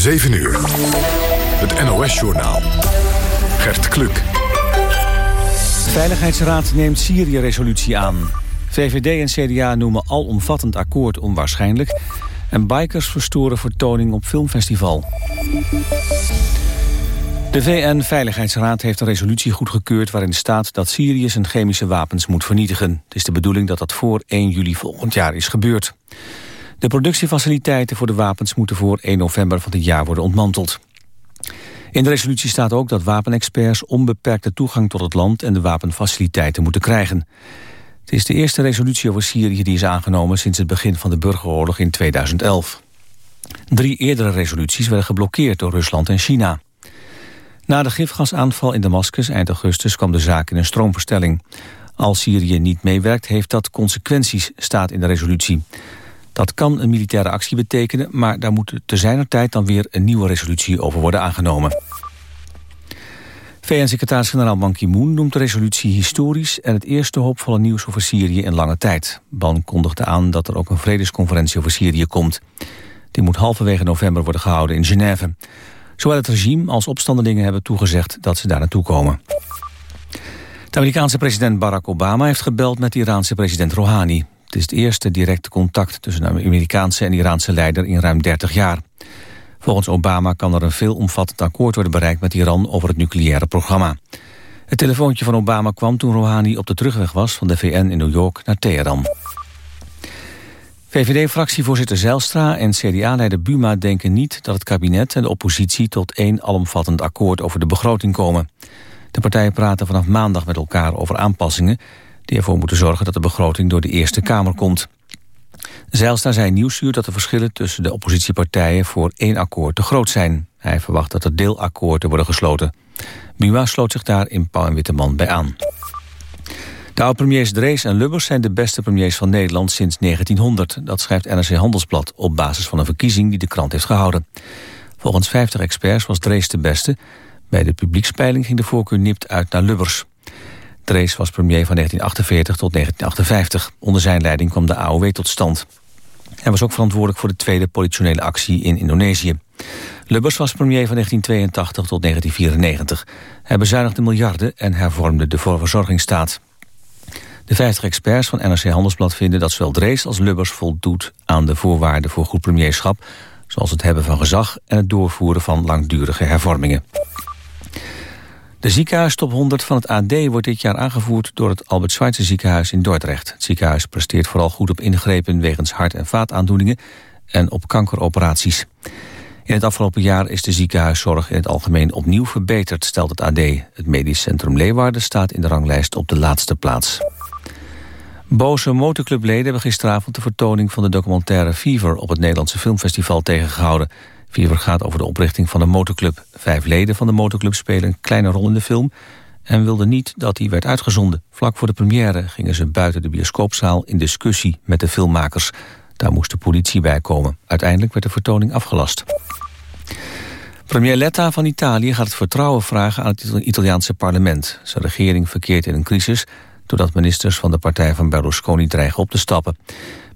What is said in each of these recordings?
7 uur. Het NOS-journaal. Gert Kluk. Veiligheidsraad neemt Syrië-resolutie aan. VVD en CDA noemen alomvattend akkoord onwaarschijnlijk... en bikers verstoren vertoning op filmfestival. De VN-veiligheidsraad heeft een resolutie goedgekeurd... waarin staat dat Syrië zijn chemische wapens moet vernietigen. Het is de bedoeling dat dat voor 1 juli volgend jaar is gebeurd. De productiefaciliteiten voor de wapens moeten voor 1 november van dit jaar worden ontmanteld. In de resolutie staat ook dat wapenexperts onbeperkte toegang tot het land en de wapenfaciliteiten moeten krijgen. Het is de eerste resolutie over Syrië die is aangenomen sinds het begin van de burgeroorlog in 2011. Drie eerdere resoluties werden geblokkeerd door Rusland en China. Na de gifgasaanval in Damascus eind augustus kwam de zaak in een stroomverstelling. Als Syrië niet meewerkt heeft dat consequenties, staat in de resolutie. Dat kan een militaire actie betekenen, maar daar moet te zijner tijd dan weer een nieuwe resolutie over worden aangenomen. VN-secretaris-generaal Ban Ki-moon noemt de resolutie historisch en het eerste hoopvolle nieuws over Syrië in lange tijd. Ban kondigde aan dat er ook een vredesconferentie over Syrië komt. Die moet halverwege november worden gehouden in Genève. Zowel het regime als opstandelingen hebben toegezegd dat ze daar naartoe komen. De Amerikaanse president Barack Obama heeft gebeld met de Iraanse president Rouhani. Het is het eerste directe contact tussen een Amerikaanse en Iraanse leider in ruim 30 jaar. Volgens Obama kan er een veelomvattend akkoord worden bereikt met Iran over het nucleaire programma. Het telefoontje van Obama kwam toen Rouhani op de terugweg was van de VN in New York naar Teheran. VVD-fractievoorzitter Zijlstra en CDA-leider Buma denken niet dat het kabinet en de oppositie tot één alomvattend akkoord over de begroting komen. De partijen praten vanaf maandag met elkaar over aanpassingen die ervoor moeten zorgen dat de begroting door de Eerste Kamer komt. Zijlstra zei Nieuwsuur dat de verschillen tussen de oppositiepartijen voor één akkoord te groot zijn. Hij verwacht dat er deelakkoorden worden gesloten. Buma sloot zich daar in Pauw en Witteman bij aan. De oud-premiers Drees en Lubbers zijn de beste premiers van Nederland sinds 1900. Dat schrijft NRC Handelsblad op basis van een verkiezing die de krant heeft gehouden. Volgens 50 experts was Drees de beste. Bij de publiekspeiling ging de voorkeur nipt uit naar Lubbers. Drees was premier van 1948 tot 1958. Onder zijn leiding kwam de AOW tot stand. Hij was ook verantwoordelijk voor de tweede politionele actie in Indonesië. Lubbers was premier van 1982 tot 1994. Hij bezuinigde miljarden en hervormde de verzorgingsstaat. De 50 experts van NRC Handelsblad vinden dat zowel Drees als Lubbers voldoet aan de voorwaarden voor goed premierschap, zoals het hebben van gezag en het doorvoeren van langdurige hervormingen. De ziekenhuistop 100 van het AD wordt dit jaar aangevoerd door het Albert Schweitzer ziekenhuis in Dordrecht. Het ziekenhuis presteert vooral goed op ingrepen wegens hart- en vaataandoeningen en op kankeroperaties. In het afgelopen jaar is de ziekenhuiszorg in het algemeen opnieuw verbeterd, stelt het AD. Het medisch centrum Leeuwarden staat in de ranglijst op de laatste plaats. Boze motorclubleden hebben gisteravond de vertoning van de documentaire Fever op het Nederlandse Filmfestival tegengehouden. Fever gaat over de oprichting van een motorclub. Vijf leden van de motorclub spelen een kleine rol in de film... en wilden niet dat die werd uitgezonden. Vlak voor de première gingen ze buiten de bioscoopzaal in discussie met de filmmakers. Daar moest de politie bij komen. Uiteindelijk werd de vertoning afgelast. Premier Letta van Italië gaat het vertrouwen vragen aan het Italiaanse parlement. Zijn regering verkeert in een crisis... doordat ministers van de partij van Berlusconi dreigen op te stappen.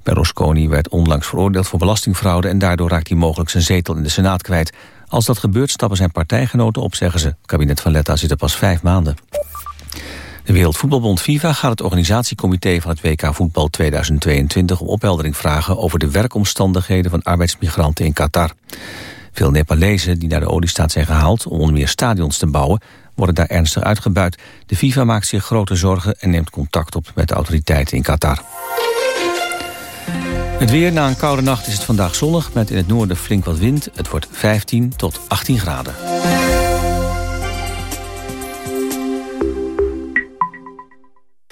Berlusconi werd onlangs veroordeeld voor belastingfraude... en daardoor raakt hij mogelijk zijn zetel in de Senaat kwijt. Als dat gebeurt stappen zijn partijgenoten op, zeggen ze. Het kabinet van Letta zit er pas vijf maanden. De Wereldvoetbalbond FIFA gaat het organisatiecomité van het WK Voetbal 2022 om opheldering vragen over de werkomstandigheden van arbeidsmigranten in Qatar. Veel Nepalezen die naar de oliestaat zijn gehaald om onder meer stadions te bouwen, worden daar ernstig uitgebuit. De FIFA maakt zich grote zorgen en neemt contact op met de autoriteiten in Qatar. Het weer na een koude nacht is het vandaag zonnig... met in het noorden flink wat wind. Het wordt 15 tot 18 graden.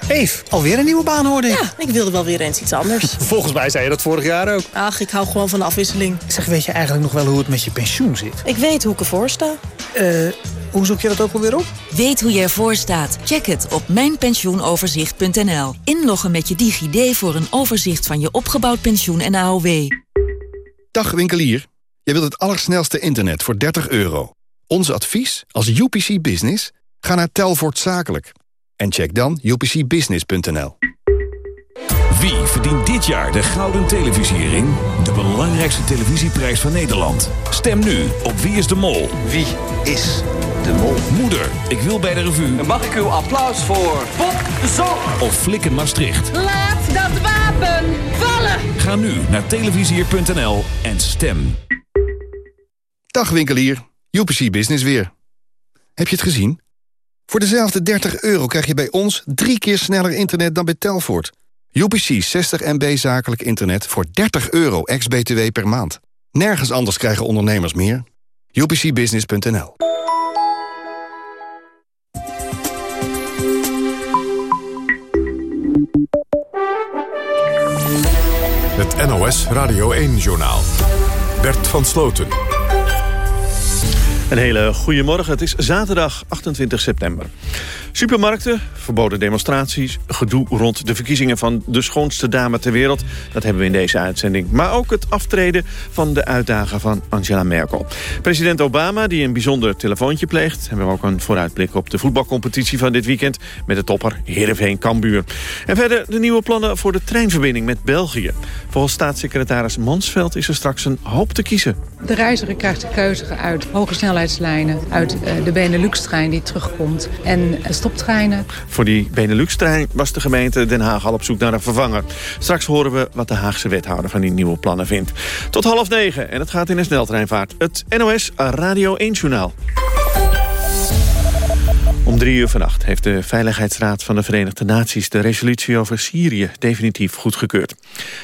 Eve, alweer een nieuwe baan hoorde ik. Ja, ik wilde wel weer eens iets anders. Volgens mij zei je dat vorig jaar ook. Ach, ik hou gewoon van de afwisseling. Zeg, weet je eigenlijk nog wel hoe het met je pensioen zit? Ik weet hoe ik ervoor sta. Eh, hoe zoek je dat ook alweer op? Weet hoe je ervoor staat? Check het op mijnpensioenoverzicht.nl. Inloggen met je DigiD voor een overzicht van je opgebouwd pensioen en AOW. Dag winkelier. Je wilt het allersnelste internet voor 30 euro. Ons advies als UPC Business? Ga naar Telvoort Zakelijk. En check dan upcbusiness.nl. Wie verdient dit jaar de Gouden Televisiering? De belangrijkste televisieprijs van Nederland. Stem nu op Wie is de Mol? Wie is de mol? Moeder, ik wil bij de revue. Mag ik uw applaus voor Bob de Zon? Of Flikken Maastricht. Laat dat wapen vallen! Ga nu naar televisier.nl en stem. Dag winkelier, UPC Business weer. Heb je het gezien? Voor dezelfde 30 euro krijg je bij ons drie keer sneller internet dan bij Telfort. UPC 60 MB zakelijk internet voor 30 euro ex-BTW per maand. Nergens anders krijgen ondernemers meer. UPCbusiness.nl Het NOS Radio 1-journaal. Bert van Sloten. Een hele goede morgen. Het is zaterdag 28 september. Supermarkten, verboden demonstraties, gedoe rond de verkiezingen van de schoonste dame ter wereld. Dat hebben we in deze uitzending. Maar ook het aftreden van de uitdager van Angela Merkel. President Obama, die een bijzonder telefoontje pleegt. Hebben we ook een vooruitblik op de voetbalcompetitie van dit weekend... met de topper Heerenveen Kambuur. En verder de nieuwe plannen voor de treinverbinding met België. Volgens staatssecretaris Mansveld is er straks een hoop te kiezen. De reiziger krijgt de keuze uit hoge snelheidslijnen... uit eh, de Benelux-trein die terugkomt en Voor die Benelux-trein was de gemeente Den Haag al op zoek naar een vervanger. Straks horen we wat de Haagse wethouder van die nieuwe plannen vindt. Tot half negen en het gaat in een sneltreinvaart. Het NOS Radio 1-journaal. Om drie uur vannacht heeft de Veiligheidsraad van de Verenigde Naties... de resolutie over Syrië definitief goedgekeurd.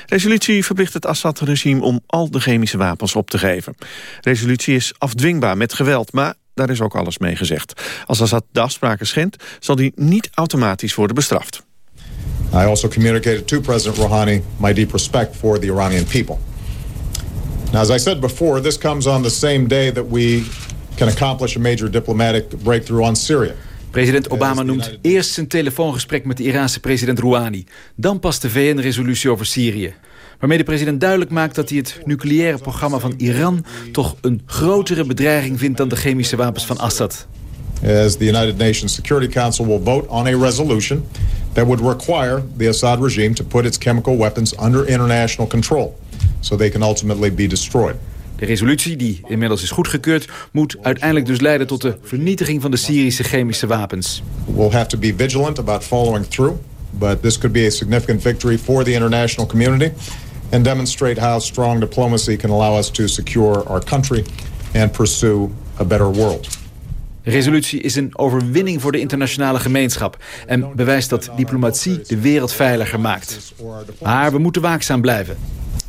Resolutie verplicht het Assad-regime om al de chemische wapens op te geven. Resolutie is afdwingbaar met geweld, maar daar is ook alles mee gezegd. Als Assad de afspraken schendt, zal die niet automatisch worden bestraft. I also communicated to President Rouhani my deep respect for the Iranian people. Now, as I said before, this comes on the same day that we can accomplish a major diplomatic breakthrough on Syria. President Obama noemt eerst zijn telefoongesprek met de Iraanse president Rouhani. Dan pas de VN-resolutie over Syrië. Waarmee de president duidelijk maakt dat hij het nucleaire programma van Iran... toch een grotere bedreiging vindt dan de chemische wapens van Assad. As the United Nations Security Council will vote on a resolution... that would require the Assad regime to put its chemical weapons under international control... so they can ultimately be destroyed. De resolutie, die inmiddels is goedgekeurd... moet uiteindelijk dus leiden tot de vernietiging van de Syrische chemische wapens. We'll have to be vigilant about following through... but this could be a significant victory for the international community... and demonstrate how strong diplomacy can allow us to secure our country... and pursue a better world. De resolutie is een overwinning voor de internationale gemeenschap... en bewijst dat diplomatie de wereld veiliger maakt. Maar we moeten waakzaam blijven.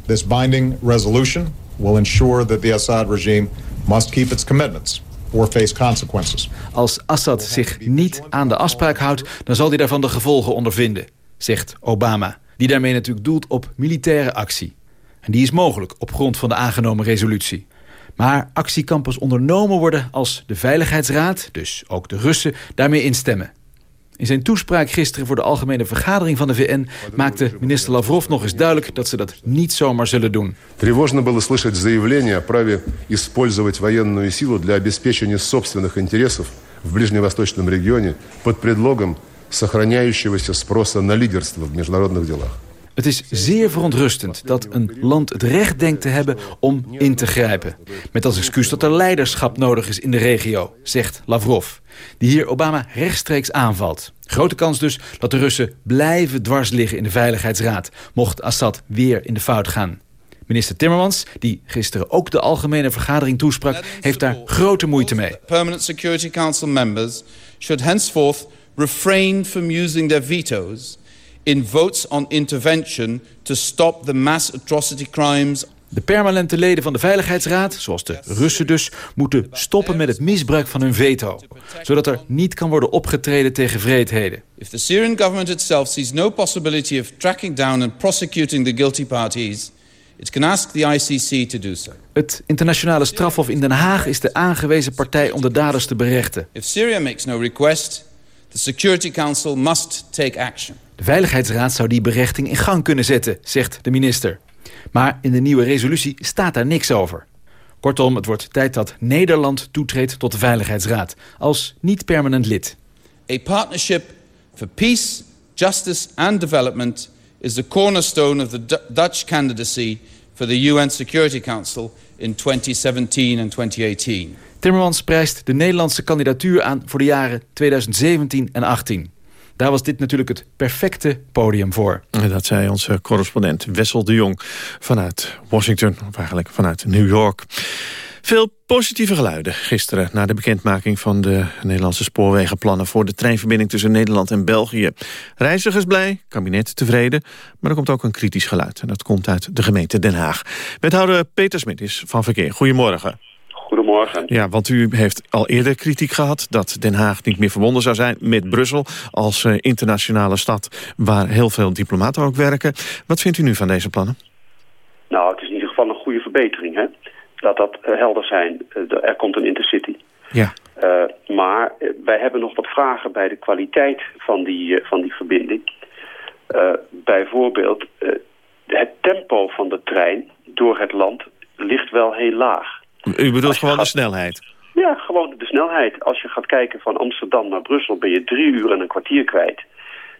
This binding resolution will ensure that the Assad regime must keep its commitments or face consequences. Als Assad zich niet aan de afspraak houdt... dan zal hij daarvan de gevolgen ondervinden, zegt Obama Die daarmee natuurlijk doelt op militaire actie. En die is mogelijk op grond van de aangenomen resolutie. Maar actie kan pas ondernomen worden als de Veiligheidsraad, dus ook de Russen, daarmee instemmen. In zijn toespraak gisteren voor de Algemene Vergadering van de VN... maakte minister Lavrov nog eens duidelijk dat ze dat niet zomaar zullen doen. Тревожно было слышать заявление о праве использовать военную силу для обеспечения собственных интересов в ближневосточном регионе под предлогом сохраняющегося спроса на лидерство в международных делах. Het is zeer verontrustend dat een land het recht denkt te hebben om in te grijpen. Met als excuus dat er leiderschap nodig is in de regio, zegt Lavrov. Die hier Obama rechtstreeks aanvalt. Grote kans dus dat de Russen blijven dwars liggen in de Veiligheidsraad... mocht Assad weer in de fout gaan. Minister Timmermans, die gisteren ook de algemene vergadering toesprak... heeft daar grote moeite mee. Permanent Security Council members should henceforth refrain from using their vetoes in votes on intervention to stop the mass atrocity crimes de permanente leden van de Veiligheidsraad, zoals de Russen dus... moeten stoppen met het misbruik van hun veto. Zodat er niet kan worden opgetreden tegen vreedheden. If the Syrian government itself sees no possibility of tracking down and prosecuting the guilty parties... it can ask the ICC to do so. Het internationale strafhof in Den Haag is de aangewezen partij om de daders te berechten. If Syria makes no request, the Security Council must take action. De Veiligheidsraad zou die berechting in gang kunnen zetten, zegt de minister. Maar in de nieuwe resolutie staat daar niks over. Kortom, het wordt tijd dat Nederland toetreedt tot de Veiligheidsraad... als niet-permanent lid. A partnership for peace, justice and development is the cornerstone of the D Dutch candidacy for the UN Security Council in 2017 and 2018. Timmermans prijst de Nederlandse kandidatuur aan voor de jaren 2017 en 18. Daar was dit natuurlijk het perfecte podium voor. Dat zei onze correspondent Wessel de Jong vanuit Washington, of eigenlijk vanuit New York. Veel positieve geluiden gisteren na de bekendmaking van de Nederlandse spoorwegenplannen voor de treinverbinding tussen Nederland en België. Reizigers blij, kabinet tevreden, maar er komt ook een kritisch geluid en dat komt uit de gemeente Den Haag. Wethouder Peter Smit is van Verkeer. Goedemorgen. Goedemorgen. Ja, want u heeft al eerder kritiek gehad dat Den Haag niet meer verbonden zou zijn met Brussel als uh, internationale stad waar heel veel diplomaten ook werken. Wat vindt u nu van deze plannen? Nou, het is in ieder geval een goede verbetering. Hè? Dat dat uh, helder zijn. Uh, er komt een intercity. Ja. maar wij hebben nog wat vragen bij de kwaliteit van die, van die verbinding. bijvoorbeeld, het tempo van de trein door het land ligt wel heel laag. U bedoelt gewoon gaat... de snelheid? Ja, gewoon de snelheid. Als je gaat kijken van Amsterdam naar Brussel... ben je drie uur en een kwartier kwijt.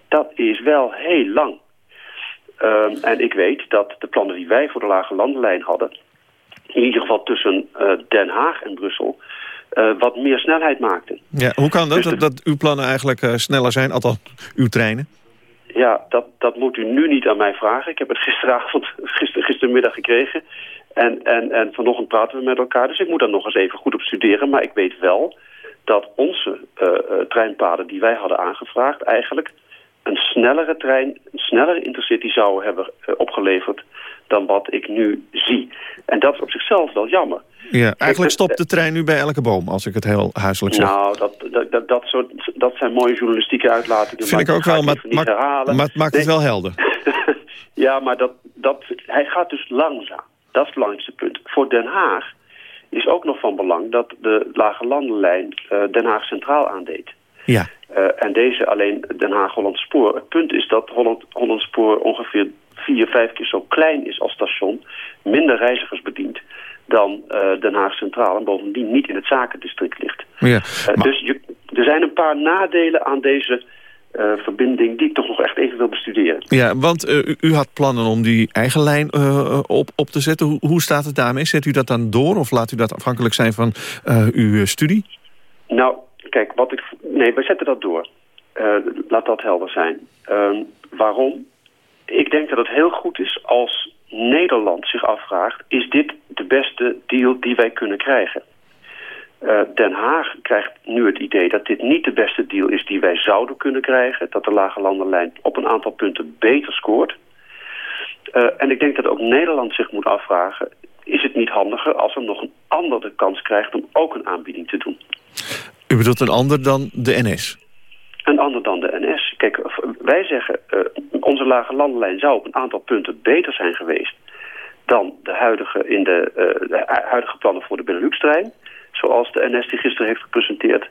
Dat is wel heel lang. Um, en ik weet dat de plannen die wij voor de lage landenlijn hadden... in ieder geval tussen uh, Den Haag en Brussel... Uh, wat meer snelheid maakten. Ja, hoe kan dat, dus dat, dat uw plannen eigenlijk uh, sneller zijn? Althans, uw treinen? Ja, dat, dat moet u nu niet aan mij vragen. Ik heb het gisteravond, gister, gistermiddag gekregen. En, en, en vanochtend praten we met elkaar, dus ik moet daar nog eens even goed op studeren. Maar ik weet wel dat onze uh, uh, treinpaden die wij hadden aangevraagd... eigenlijk een snellere trein, een snellere intercity zouden hebben uh, opgeleverd... dan wat ik nu zie. En dat is op zichzelf wel jammer. Ja, eigenlijk stopt de trein nu bij elke boom, als ik het heel huiselijk zeg. Nou, dat, dat, dat, dat, soort, dat zijn mooie journalistieke uitlatingen. Vind ik ook wel, maar, maar, maar het maakt nee. het wel helder. ja, maar dat, dat, hij gaat dus langzaam. Dat is het belangrijkste punt. Voor Den Haag is ook nog van belang dat de lage landenlijn uh, Den Haag Centraal aandeed. Ja. Uh, en deze alleen Den Haag-Holland Spoor. Het punt is dat Holland, Holland Spoor ongeveer vier, vijf keer zo klein is als station. Minder reizigers bedient dan uh, Den Haag Centraal. En bovendien niet in het zakendistrict ligt. Ja, maar... Dus je, er zijn een paar nadelen aan deze uh, verbinding die ik toch nog echt even wil bestuderen. Ja, want uh, u, u, had plannen om die eigen lijn uh, op, op te zetten. Hoe, hoe, staat het daarmee? Zet u dat dan door of laat u dat afhankelijk zijn van uw studie? Nou, kijk, wat ik... Nee, wij zetten dat door. laat dat helder zijn. Ehm, waarom? Ik denk dat het heel goed is als Nederland zich afvraagt... is dit de beste deal die wij kunnen krijgen? Uh, Den Haag krijgt nu het idee dat dit niet de beste deal is die wij zouden kunnen krijgen. Dat de lage landenlijn op een aantal punten beter scoort. Uh, en ik denk dat ook Nederland zich moet afvragen... is het niet handiger als er nog een ander de kans krijgt om ook een aanbieding te doen? U bedoelt een ander dan de NS? Een ander dan de NS. Kijk, wij zeggen, uh, onze lage landenlijn zou op een aantal punten beter zijn geweest... dan de huidige, in de, de huidige plannen voor de Benelux-trein zoals de NS die gisteren heeft gepresenteerd.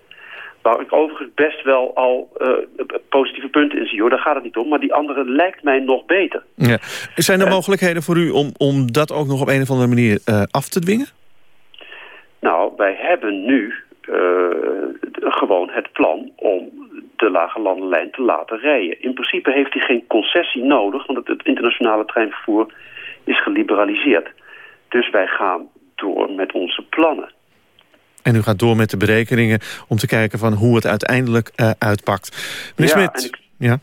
Waar ik overigens best wel al uh, positieve punten in zie. Hoor. Daar gaat het niet om. Maar die andere lijkt mij nog beter. Ja. Zijn er uh, mogelijkheden voor u om, om dat ook nog op een of andere manier uh, af te dwingen? Nou, wij hebben nu gewoon het plan om de lage landenlijn te laten rijden. In principe heeft hij geen concessie nodig. Want het, het internationale treinvervoer is geliberaliseerd. Dus wij gaan door met onze plannen. En u gaat door met de berekeningen om te kijken van hoe het uiteindelijk uh, uitpakt. Meneer ja, Smit, ik, ja?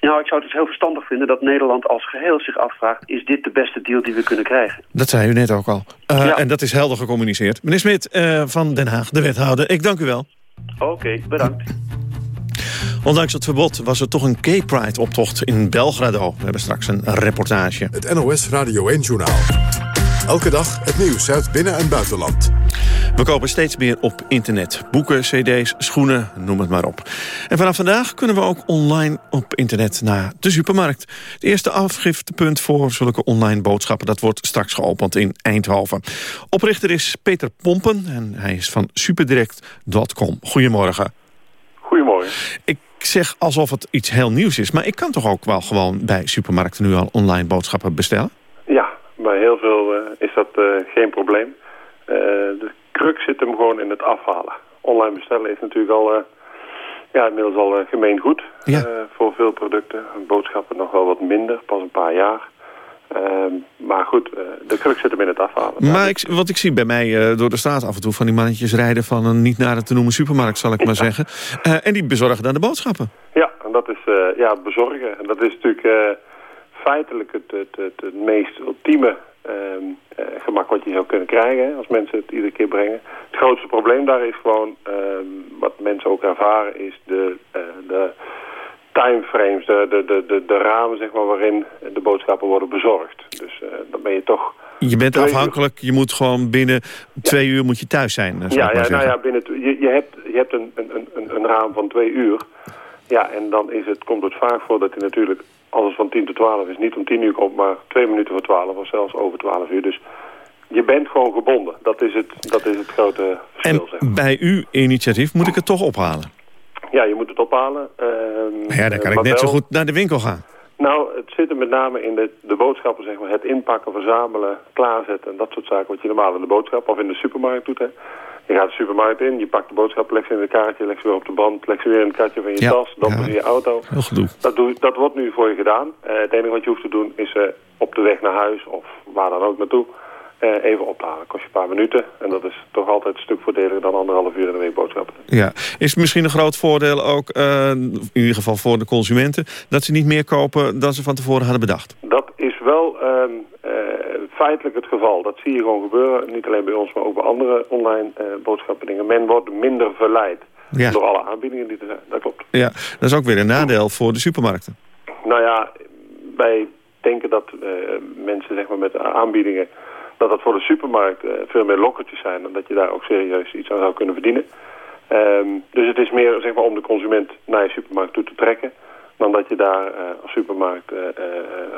Nou, ik zou het dus heel verstandig vinden dat Nederland als geheel zich afvraagt... is dit de beste deal die we kunnen krijgen? Dat zei u net ook al. Uh, ja. En dat is helder gecommuniceerd. Meneer Smit uh, van Den Haag, de wethouder, ik dank u wel. Oké, okay, bedankt. Ondanks het verbod was er toch een gay pride optocht in Belgrado. We hebben straks een reportage. Het NOS Radio 1 Journaal. Elke dag het nieuws uit binnen- en buitenland. We kopen steeds meer op internet. Boeken, cd's, schoenen, noem het maar op. En vanaf vandaag kunnen we ook online op internet naar de supermarkt. Het eerste afgiftepunt voor zulke online boodschappen... dat wordt straks geopend in Eindhoven. Oprichter is Peter Pompen en hij is van superdirect.com. Goedemorgen. Goedemorgen. Ik zeg alsof het iets heel nieuws is... maar ik kan toch ook wel gewoon bij supermarkten nu al online boodschappen bestellen? Ja, bij heel veel uh, is dat uh, geen probleem. Uh, de kruk zit hem gewoon in het afhalen. Online bestellen is natuurlijk al Ja, inmiddels al uh, gemeen goed Ja. eh, voor veel producten. Boodschappen nog wel wat minder, pas een paar jaar. Ehm, maar goed, eh, de crux zit hem in het afhalen. Maar ik, wat ik zie bij mij eh, door de straat af en toe... van die mannetjes rijden van een niet naar te noemen supermarkt, zal ik maar zeggen. Eh, en die bezorgen dan de boodschappen. Ja, en dat is eh, ja, bezorgen. En dat is natuurlijk eh, feitelijk het, het, het, het meest ultieme ehm, eh, gemak wat je zou kunnen krijgen... als mensen het iedere keer brengen. Het grootste probleem daar is gewoon, ehm, wat mensen ook ervaren... is de, eh, de timeframes, de, de, de, de, de ramen zeg maar, waarin de boodschappen worden bezorgd. Dus eh, dan ben je toch... Je bent uur. afhankelijk, je moet gewoon binnen twee uur moet je thuis zijn. Ja, ja, nou ja, binnen, je, je hebt, je hebt een, een, een, een raam van twee uur. Ja, en dan is het, komt het vaak voor dat hij natuurlijk, als het van 10 tot 12 is, niet om 10 uur komt, maar twee minuten voor 12 of zelfs over 12 uur. Dus je bent gewoon gebonden. Dat is het, dat is het grote verschil, zeg maar. Bij uw initiatief moet ik het toch ophalen. Ja, je moet het ophalen. ehm, Maar ja, dan kan ik net zo goed naar de winkel gaan. Nou, het zit er met name in de, de boodschappen, zeg maar. Het inpakken, verzamelen, klaarzetten en dat soort zaken wat je normaal in de boodschap of in de supermarkt doet. Hè. Je gaat de supermarkt in, je pakt de boodschap, legt ze in een kaartje, legt ze weer op de band, legt ze weer in het kaartje van je Ja, tas, dan ja. in je auto. Dat, doe, dat wordt nu voor je gedaan. Eh, het enige wat je hoeft te doen is eh, op de weg naar huis of waar dan ook naartoe eh, even ophalen. Kost je een paar minuten en dat is toch altijd een stuk voordeliger dan anderhalf uur in de week boodschappen. Ja. Is misschien een groot voordeel ook, in ieder geval voor de consumenten... dat ze niet meer kopen dan ze van tevoren hadden bedacht? Dat is wel ehm, eh, feitelijk het geval. Dat zie je gewoon gebeuren. Niet alleen bij ons, maar ook bij andere online eh boodschappendingen. Men wordt minder verleid Ja. door alle aanbiedingen die er zijn. Dat klopt. Ja, dat is ook weer een nadeel voor de supermarkten. Nou ja, wij denken dat eh, mensen zeg maar, met aanbiedingen... dat dat voor de supermarkt eh, veel meer lokkertjes zijn... dan dat je daar ook serieus iets aan zou kunnen verdienen. Ehm, dus het is meer zeg maar, om de consument naar je supermarkt toe te trekken... dan dat je daar eh, als supermarkt eh, eh,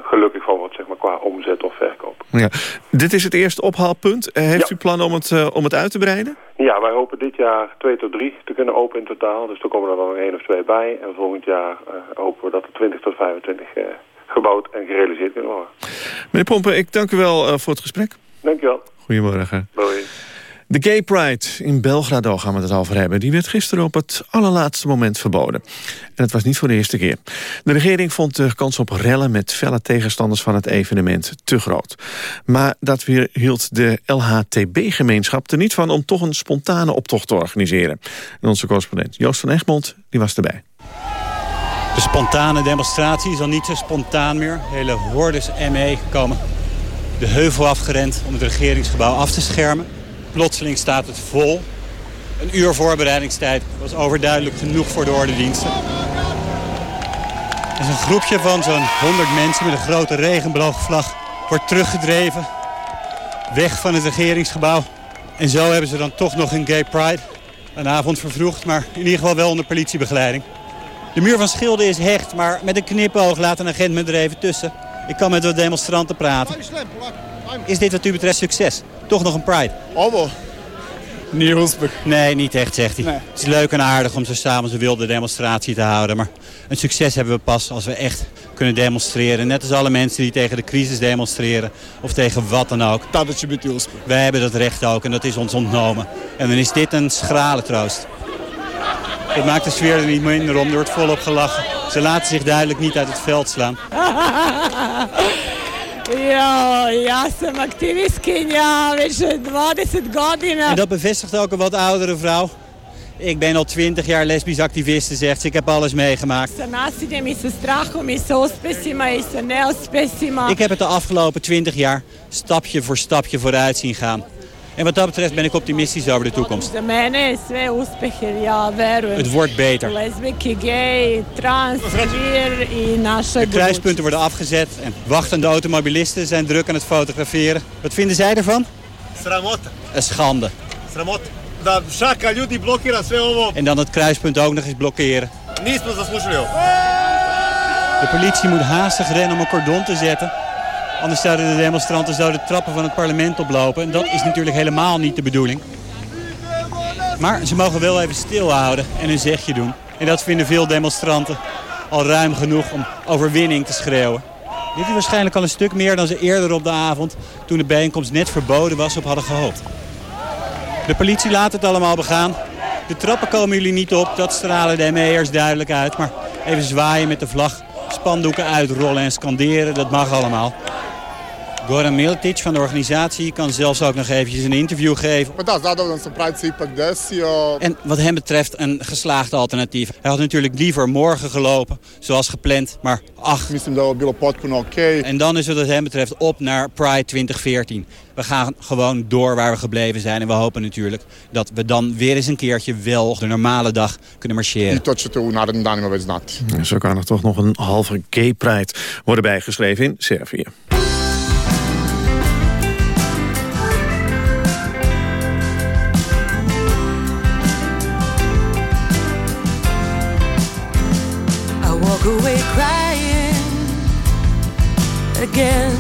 gelukkig van wordt zeg maar, qua omzet of verkoop. Ja. Dit is het eerste ophaalpunt. Heeft u plan om het, om het uit te breiden? Ja, wij hopen dit jaar twee tot drie te kunnen openen in totaal. Dus er komen er dan nog één of twee bij. En volgend jaar hopen we dat er 20 tot 25 eh, gebouwd en gerealiseerd kunnen worden. Meneer Pompen, ik dank u wel voor het gesprek. Dankjewel. Goedemorgen. Doei. De Gay Pride in Belgrado gaan we het over hebben. Die werd gisteren op het allerlaatste moment verboden. En het was niet voor de eerste keer. De regering vond de kans op rellen met felle tegenstanders van het evenement te groot. Maar dat weer hield de LHTB-gemeenschap er niet van... om toch een spontane optocht te organiseren. En onze correspondent Joost van Egmond die was erbij. De spontane demonstratie is al niet zo spontaan meer. Hele hordes ME komen de heuvel afgerend om het regeringsgebouw af te schermen. Plotseling staat het vol. Een uur voorbereidingstijd was overduidelijk genoeg voor de ordendiensten. Is een groepje van zo'n 100 mensen met een grote regenboogvlag wordt teruggedreven. Weg van het regeringsgebouw. En zo hebben ze dan toch nog een gay pride. Een avond vervroegd, maar in ieder geval wel onder politiebegeleiding. De muur van Schilde is hecht, maar met een knipoog laat een agent me er even tussen. Ik kan met wat demonstranten praten. Is dit wat u betreft succes? Toch nog een Pride? Ovo. Niet. Nee, niet echt, zegt hij. Het is leuk en aardig om zo samen een wilde demonstratie te houden. Maar een succes hebben we pas als we echt kunnen demonstreren. Net als alle mensen die tegen de crisis demonstreren. Of tegen wat dan ook. Dat is je. Wij hebben dat recht ook en dat is ons ontnomen. En dan is dit een schrale troost. Het maakt de sfeer er niet minder om, er wordt volop gelachen. Ze laten zich duidelijk niet uit het veld slaan. Ja, ja sam aktivistkinja već 20 godina. En dat bevestigt ook een wat oudere vrouw. Ik ben al 20 jaar lesbisch activiste, zegt ze. Ik heb alles meegemaakt. Ik heb het de afgelopen 20 jaar stapje voor stapje vooruit zien gaan. En wat dat betreft ben ik optimistisch over de toekomst. Het wordt beter. Lesbiki, gay, trans, queer i naša De kruispunten worden afgezet en wachtende automobilisten zijn druk aan het fotograferen. Wat vinden zij ervan? Sramota. Een schande. Sramota. Da šaka ljudi blokira sve ovo. En dan het kruispunt ook nog eens blokkeren. Nismo zaslužili. De politie moet haastig rennen om een cordon te zetten. Anders zouden de demonstranten zo de trappen van het parlement oplopen. En dat is natuurlijk helemaal niet de bedoeling. Maar ze mogen wel even stilhouden en hun zegje doen. En dat vinden veel demonstranten al ruim genoeg om overwinning te schreeuwen. Dit is waarschijnlijk al een stuk meer dan ze eerder op de avond... toen de bijeenkomst net verboden was, op hadden gehoopt. De politie laat het allemaal begaan. De trappen komen jullie niet op, dat stralen de ME'ers duidelijk uit. Maar even zwaaien met de vlag, spandoeken uitrollen en scanderen, dat mag allemaal. Goran Miltic van de organisatie kan zelfs ook nog eventjes een interview geven. En wat hem betreft een geslaagd alternatief. Hij had natuurlijk liever morgen gelopen, zoals gepland, maar ach. Je. En dan is het wat hem betreft op naar Pride 2014. We gaan gewoon door waar we gebleven zijn. En we hopen natuurlijk dat we dan weer eens een keertje wel de normale dag kunnen marcheren. I to ćete u narednim danima već znati. Zo kan er toch nog een halve gay pride worden bijgeschreven in Servië. Again.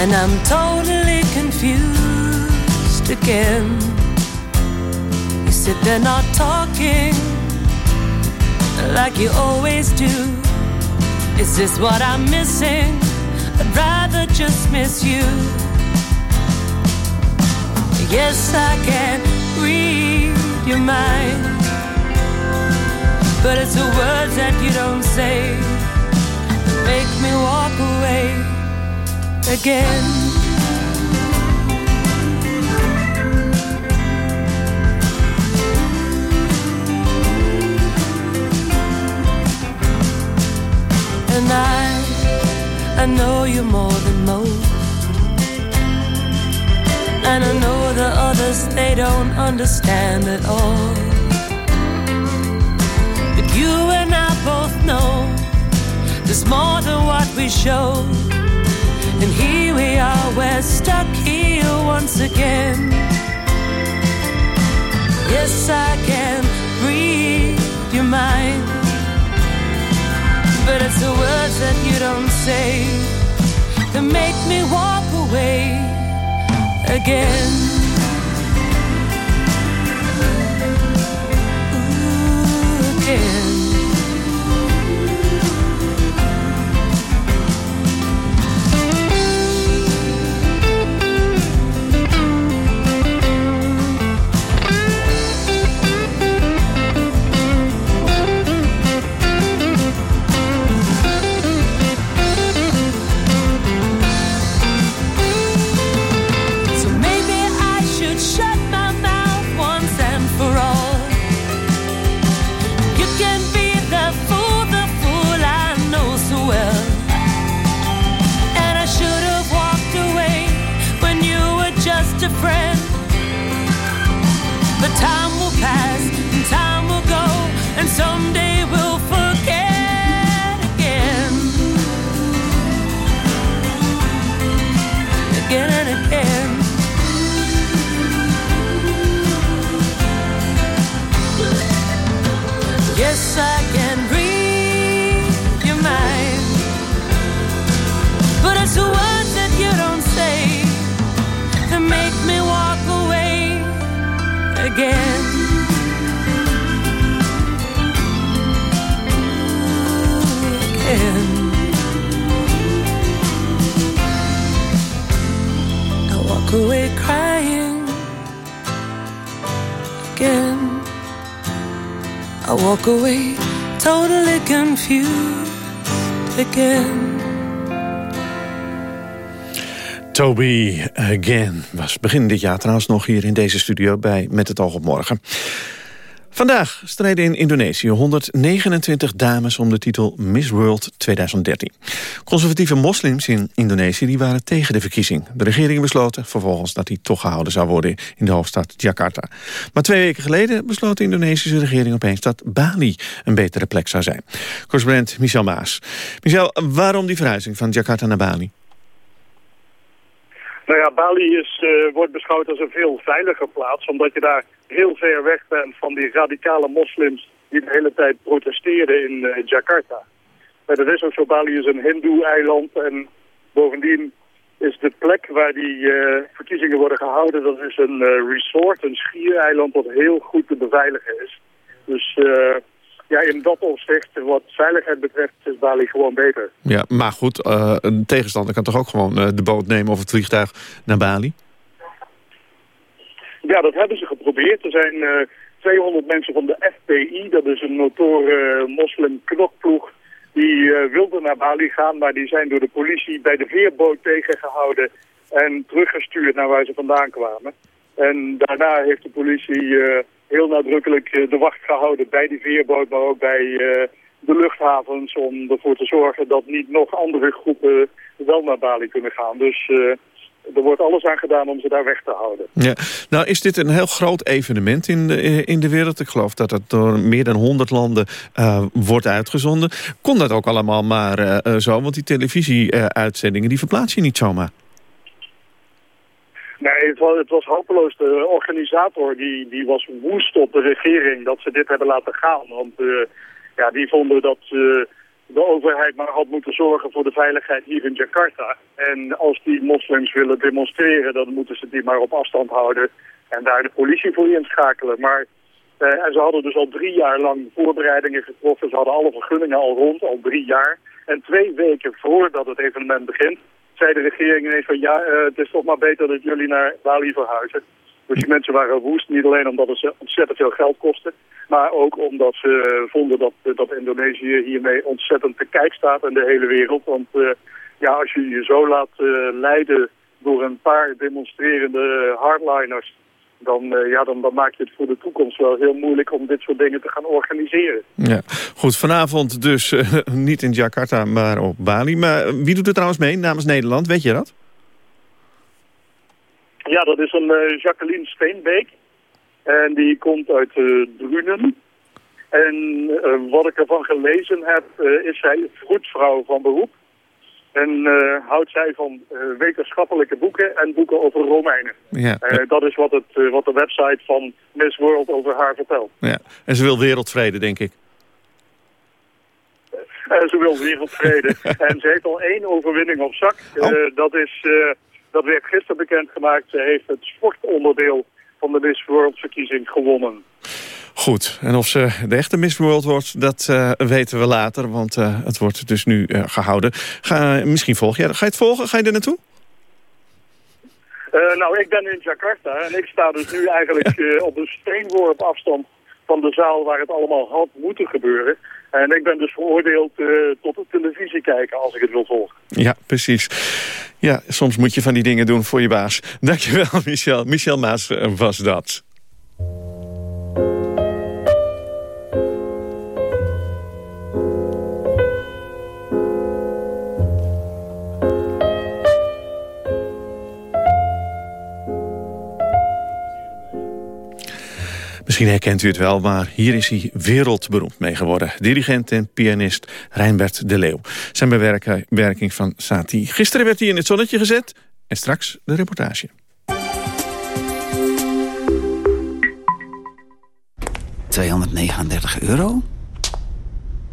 And I'm totally confused again. You sit there not talking like you always do. Is this what I'm missing? I'd rather just miss you. Yes, I can read your mind. But it's the words that you don't say make me walk away again. And I, I know you more than most. And I know the others, they don't understand at all. But you and I both know there's more than what we show. And here we are, we're stuck here once again. Yes, I can read your mind. But it's the words that you don't say that make me walk away again. Ooh, again. Toby Again was begin dit jaar trouwens nog hier in deze studio bij Met het oog op morgen. Vandaag strijden in Indonesië 129 dames om de titel Miss World 2013. Conservatieve moslims in Indonesië die waren tegen de verkiezing. De regering besloten vervolgens dat die toch gehouden zou worden in de hoofdstad Jakarta. Maar twee weken geleden besloot de Indonesische regering opeens dat Bali een betere plek zou zijn. Correspondent Michel Maas. Michel, waarom die verhuizing van Jakarta naar Bali? Nou ja, Bali is, eh, wordt beschouwd als een veel veiliger plaats, omdat je daar heel ver weg bent van die radicale moslims die de hele tijd protesteerden in eh, Jakarta. Maar dat is ook zo, Bali is een hindoe-eiland en bovendien is de plek waar die eh, verkiezingen worden gehouden, dat is een resort, een schiereiland dat heel goed te beveiligen is. Dus ja, in dat opzicht, wat veiligheid betreft, is Bali gewoon beter. Ja, maar goed, eh, een tegenstander kan toch ook gewoon eh, de boot nemen of het vliegtuig naar Bali? Ja, dat hebben ze geprobeerd. Er zijn eh, 200 mensen van de FPI, dat is een notoren moslim-knokploeg, die eh, wilden naar Bali gaan, maar die zijn door de politie bij de veerboot tegengehouden en teruggestuurd naar waar ze vandaan kwamen. En daarna heeft de politie eh, heel nadrukkelijk eh, de wacht gehouden bij die veerboot, maar ook bij eh, de luchthavens om ervoor te zorgen dat niet nog andere groepen wel naar Bali kunnen gaan. Dus eh, er wordt alles aan gedaan om ze daar weg te houden. Ja. Nou is dit een heel groot evenement in de, in de wereld. Ik geloof dat het door meer dan 100 landen wordt uitgezonden. Kon dat ook allemaal maar zo? Want die televisieuitzendingen die verplaats je niet zomaar. Nee, het was, het was hopeloos. De organisator die, die was woest op de regering dat ze dit hebben laten gaan. Want eh, ja, die vonden dat eh, de overheid maar had moeten zorgen voor de veiligheid hier in Jakarta. En als die moslims willen demonstreren, dan moeten ze die maar op afstand houden. En daar de politie voor inschakelen. Maar eh, en ze hadden dus al drie jaar lang voorbereidingen getroffen. Ze hadden alle vergunningen al rond, al drie jaar. En twee weken voordat het evenement begint, zei de regering ineens van ja, eh, het is toch maar beter dat jullie naar Bali verhuizen. Dus die mensen waren woest, niet alleen omdat het ze ontzettend veel geld kostte, maar ook omdat ze vonden dat, eh, dat Indonesië hiermee ontzettend te kijk staat in de hele wereld. Want eh, ja, als je je zo laat leiden door een paar demonstrerende hardliners, dan, eh, ja, dan, dan maak je het voor de toekomst wel heel moeilijk om dit soort dingen te gaan organiseren. Ja. Goed, vanavond dus eh, niet in Jakarta, maar op Bali. Maar eh, wie doet er trouwens mee namens Nederland? Weet je dat? Ja, dat is een Jacqueline Steenbeek. En die komt uit Drunen. En wat ik ervan gelezen heb, is zij vroedvrouw van beroep. En eh, houdt zij van eh, wetenschappelijke boeken en boeken over Romeinen. Ja. Eh, dat is wat, het, wat de website van Miss World over haar vertelt. ja. En ze wil wereldvrede, denk ik. Ze wil wereldvrede. en ze heeft al één overwinning op zak. Eh, dat, is, dat werd gisteren bekendgemaakt. Ze heeft het sportonderdeel van de Miss World verkiezing gewonnen. Goed, en of ze de echte Miss World wordt, dat eh, weten we later. Want eh, het wordt dus nu eh, gehouden. Ga, misschien volg je. Ga je het volgen? Ga je er naartoe? Nou, ik ben in Jakarta en ik sta dus nu eigenlijk op een steenworp afstand van de zaal waar het allemaal had moeten gebeuren. En ik ben dus veroordeeld tot het televisie kijken als ik het wil volgen. Ja, precies. Ja, soms moet je van die dingen doen voor je baas. Dankjewel, Michel. Michel Maas was dat. Misschien herkent u het wel, maar hier is hij wereldberoemd mee geworden. Dirigent en pianist Reinbert de Leeuw. Zijn bewerking van Satie. Gisteren werd hij in het zonnetje gezet en straks de reportage. ...239 euro?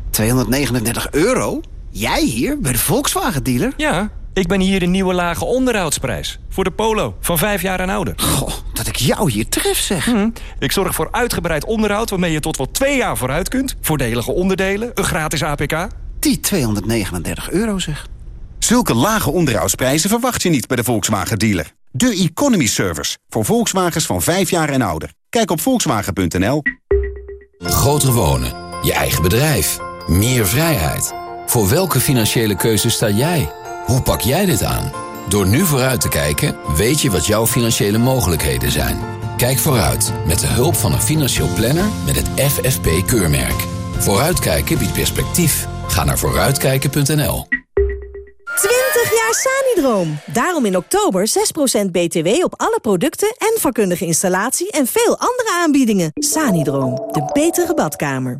239 euro? Jij hier, bij de Volkswagen-dealer? Ja, ik ben hier de nieuwe lage onderhoudsprijs. Voor de Polo, van vijf jaar en ouder. Goh, dat ik jou hier tref, zeg. Hm, ik zorg voor uitgebreid onderhoud waarmee je tot wel twee jaar vooruit kunt. Voordelige onderdelen, een gratis APK. Die 239 euro, zeg. Zulke lage onderhoudsprijzen verwacht je niet bij de Volkswagen-dealer. De Economy Service, voor Volkswagens van 5 jaar en ouder. Kijk op volkswagen.nl. Groter wonen, je eigen bedrijf, meer vrijheid. Voor welke financiële keuze sta jij? Hoe pak jij dit aan? Door nu vooruit te kijken, weet je wat jouw financiële mogelijkheden zijn. Kijk vooruit met de hulp van een financieel planner met het FFP-keurmerk. Vooruitkijken biedt perspectief. Ga naar vooruitkijken.nl. 20 jaar Sanidroom. Daarom in oktober 6% BTW op alle producten en vakkundige installatie en veel andere aanbiedingen. Sanidroom, de betere badkamer.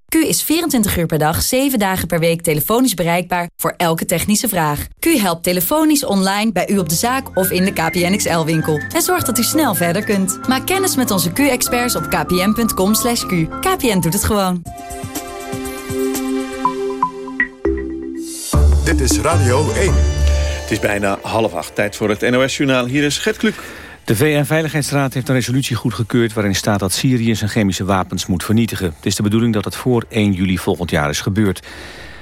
Q is 24 uur per dag, 7 dagen per week telefonisch bereikbaar voor elke technische vraag. Q helpt telefonisch online bij u op de zaak of in de KPN XL-winkel. En zorgt dat u snel verder kunt. Maak kennis met onze Q-experts op kpn.com. /q. KPN doet het gewoon. Dit is Radio 1. Het is bijna half acht. Tijd voor het NOS-journaal. Hier is Gert Kluk. De VN-veiligheidsraad heeft een resolutie goedgekeurd... waarin staat dat Syrië zijn chemische wapens moet vernietigen. Het is de bedoeling dat het voor 1 juli volgend jaar is gebeurd.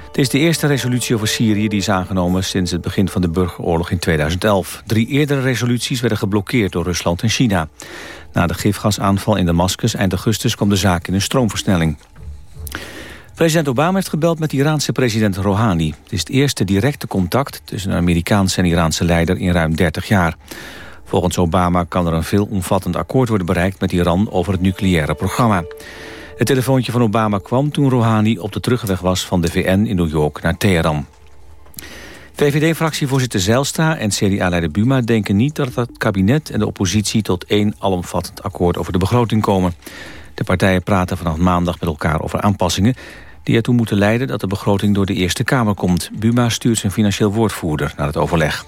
Het is de eerste resolutie over Syrië die is aangenomen... sinds het begin van de burgeroorlog in 2011. Drie eerdere resoluties werden geblokkeerd door Rusland en China. Na de gifgasaanval in Damascus eind augustus... kwam de zaak in een stroomversnelling. President Obama heeft gebeld met Iraanse president Rouhani. Het is het eerste directe contact tussen een Amerikaanse en Iraanse leider in ruim 30 jaar. Volgens Obama kan er een veelomvattend akkoord worden bereikt met Iran over het nucleaire programma. Het telefoontje van Obama kwam toen Rouhani op de terugweg was van de VN in New York naar Teheran. VVD-fractievoorzitter Zijlstra en CDA-leider Buma denken niet dat het kabinet en de oppositie tot één alomvattend akkoord over de begroting komen. De partijen praten vanaf maandag met elkaar over aanpassingen die ertoe moeten leiden dat de begroting door de Eerste Kamer komt. Buma stuurt zijn financieel woordvoerder naar het overleg.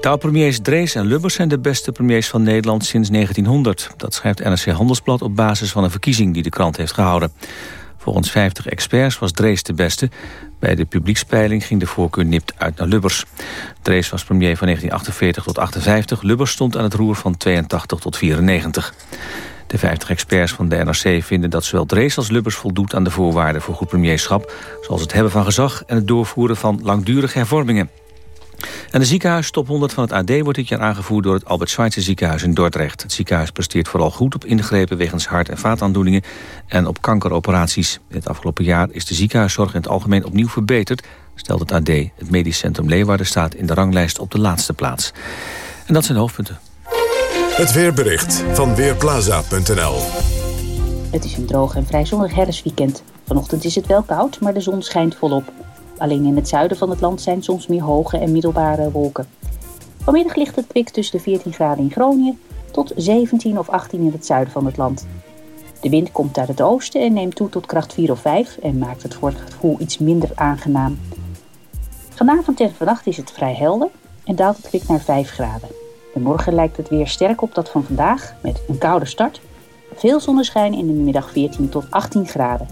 De oud-premiers Drees en Lubbers zijn de beste premiers van Nederland sinds 1900. Dat schrijft NRC Handelsblad op basis van een verkiezing die de krant heeft gehouden. Volgens 50 experts was Drees de beste. Bij de publiekspeiling ging de voorkeur nipt uit naar Lubbers. Drees was premier van 1948 tot 58. Lubbers stond aan het roer van 82 tot 94. De 50 experts van de NRC vinden dat zowel Drees als Lubbers voldoet aan de voorwaarden voor goed premierschap, zoals het hebben van gezag en het doorvoeren van langdurige hervormingen. En de ziekenhuis top 100 van het AD wordt dit jaar aangevoerd door het Albert Schweitzer ziekenhuis in Dordrecht. Het ziekenhuis presteert vooral goed op ingrepen wegens hart- en vaataandoeningen en op kankeroperaties. In het afgelopen jaar is de ziekenhuiszorg in het algemeen opnieuw verbeterd, stelt het AD. Het medisch centrum Leeuwarden staat in de ranglijst op de laatste plaats. En dat zijn de hoofdpunten. Het weerbericht van Weerplaza.nl Het is een droog en vrij zonnig herfstweekend. Vanochtend is het wel koud, maar de zon schijnt volop. Alleen in het zuiden van het land zijn soms meer hoge en middelbare wolken. Vanmiddag ligt het kwik tussen de 14 graden in Groningen tot 17 of 18 in het zuiden van het land. De wind komt uit het oosten en neemt toe tot kracht 4 of 5 en maakt het voor het gevoel iets minder aangenaam. Vanavond en vannacht is het vrij helder en daalt het kwik naar 5 graden. En morgen lijkt het weer sterk op dat van vandaag, met een koude start. Veel zonneschijn in de middag 14 tot 18 graden.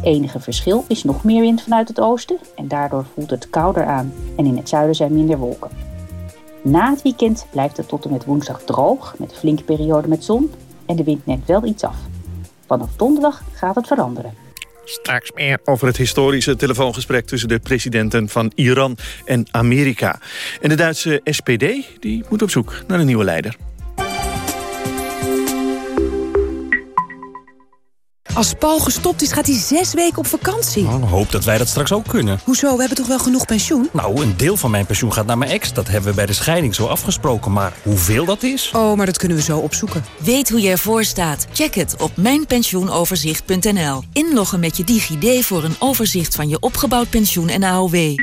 Het enige verschil is nog meer wind vanuit het oosten en daardoor voelt het kouder aan. En in het zuiden zijn minder wolken. Na het weekend blijft het tot en met woensdag droog, met flinke periode met zon. En de wind neemt wel iets af. Vanaf donderdag gaat het veranderen. Straks meer over het historische telefoongesprek... tussen de presidenten van Iran en Amerika. En de Duitse SPD die moet op zoek naar een nieuwe leider. Als Paul gestopt is, gaat hij zes weken op vakantie. Nou, hoop dat wij dat straks ook kunnen. Hoezo? We hebben toch wel genoeg pensioen? Nou, een deel van mijn pensioen gaat naar mijn ex. Dat hebben we bij de scheiding zo afgesproken. Maar hoeveel dat is? Oh, maar dat kunnen we zo opzoeken. Weet hoe je ervoor staat? Check het op mijnpensioenoverzicht.nl. Inloggen met je DigiD voor een overzicht van je opgebouwd pensioen en AOW.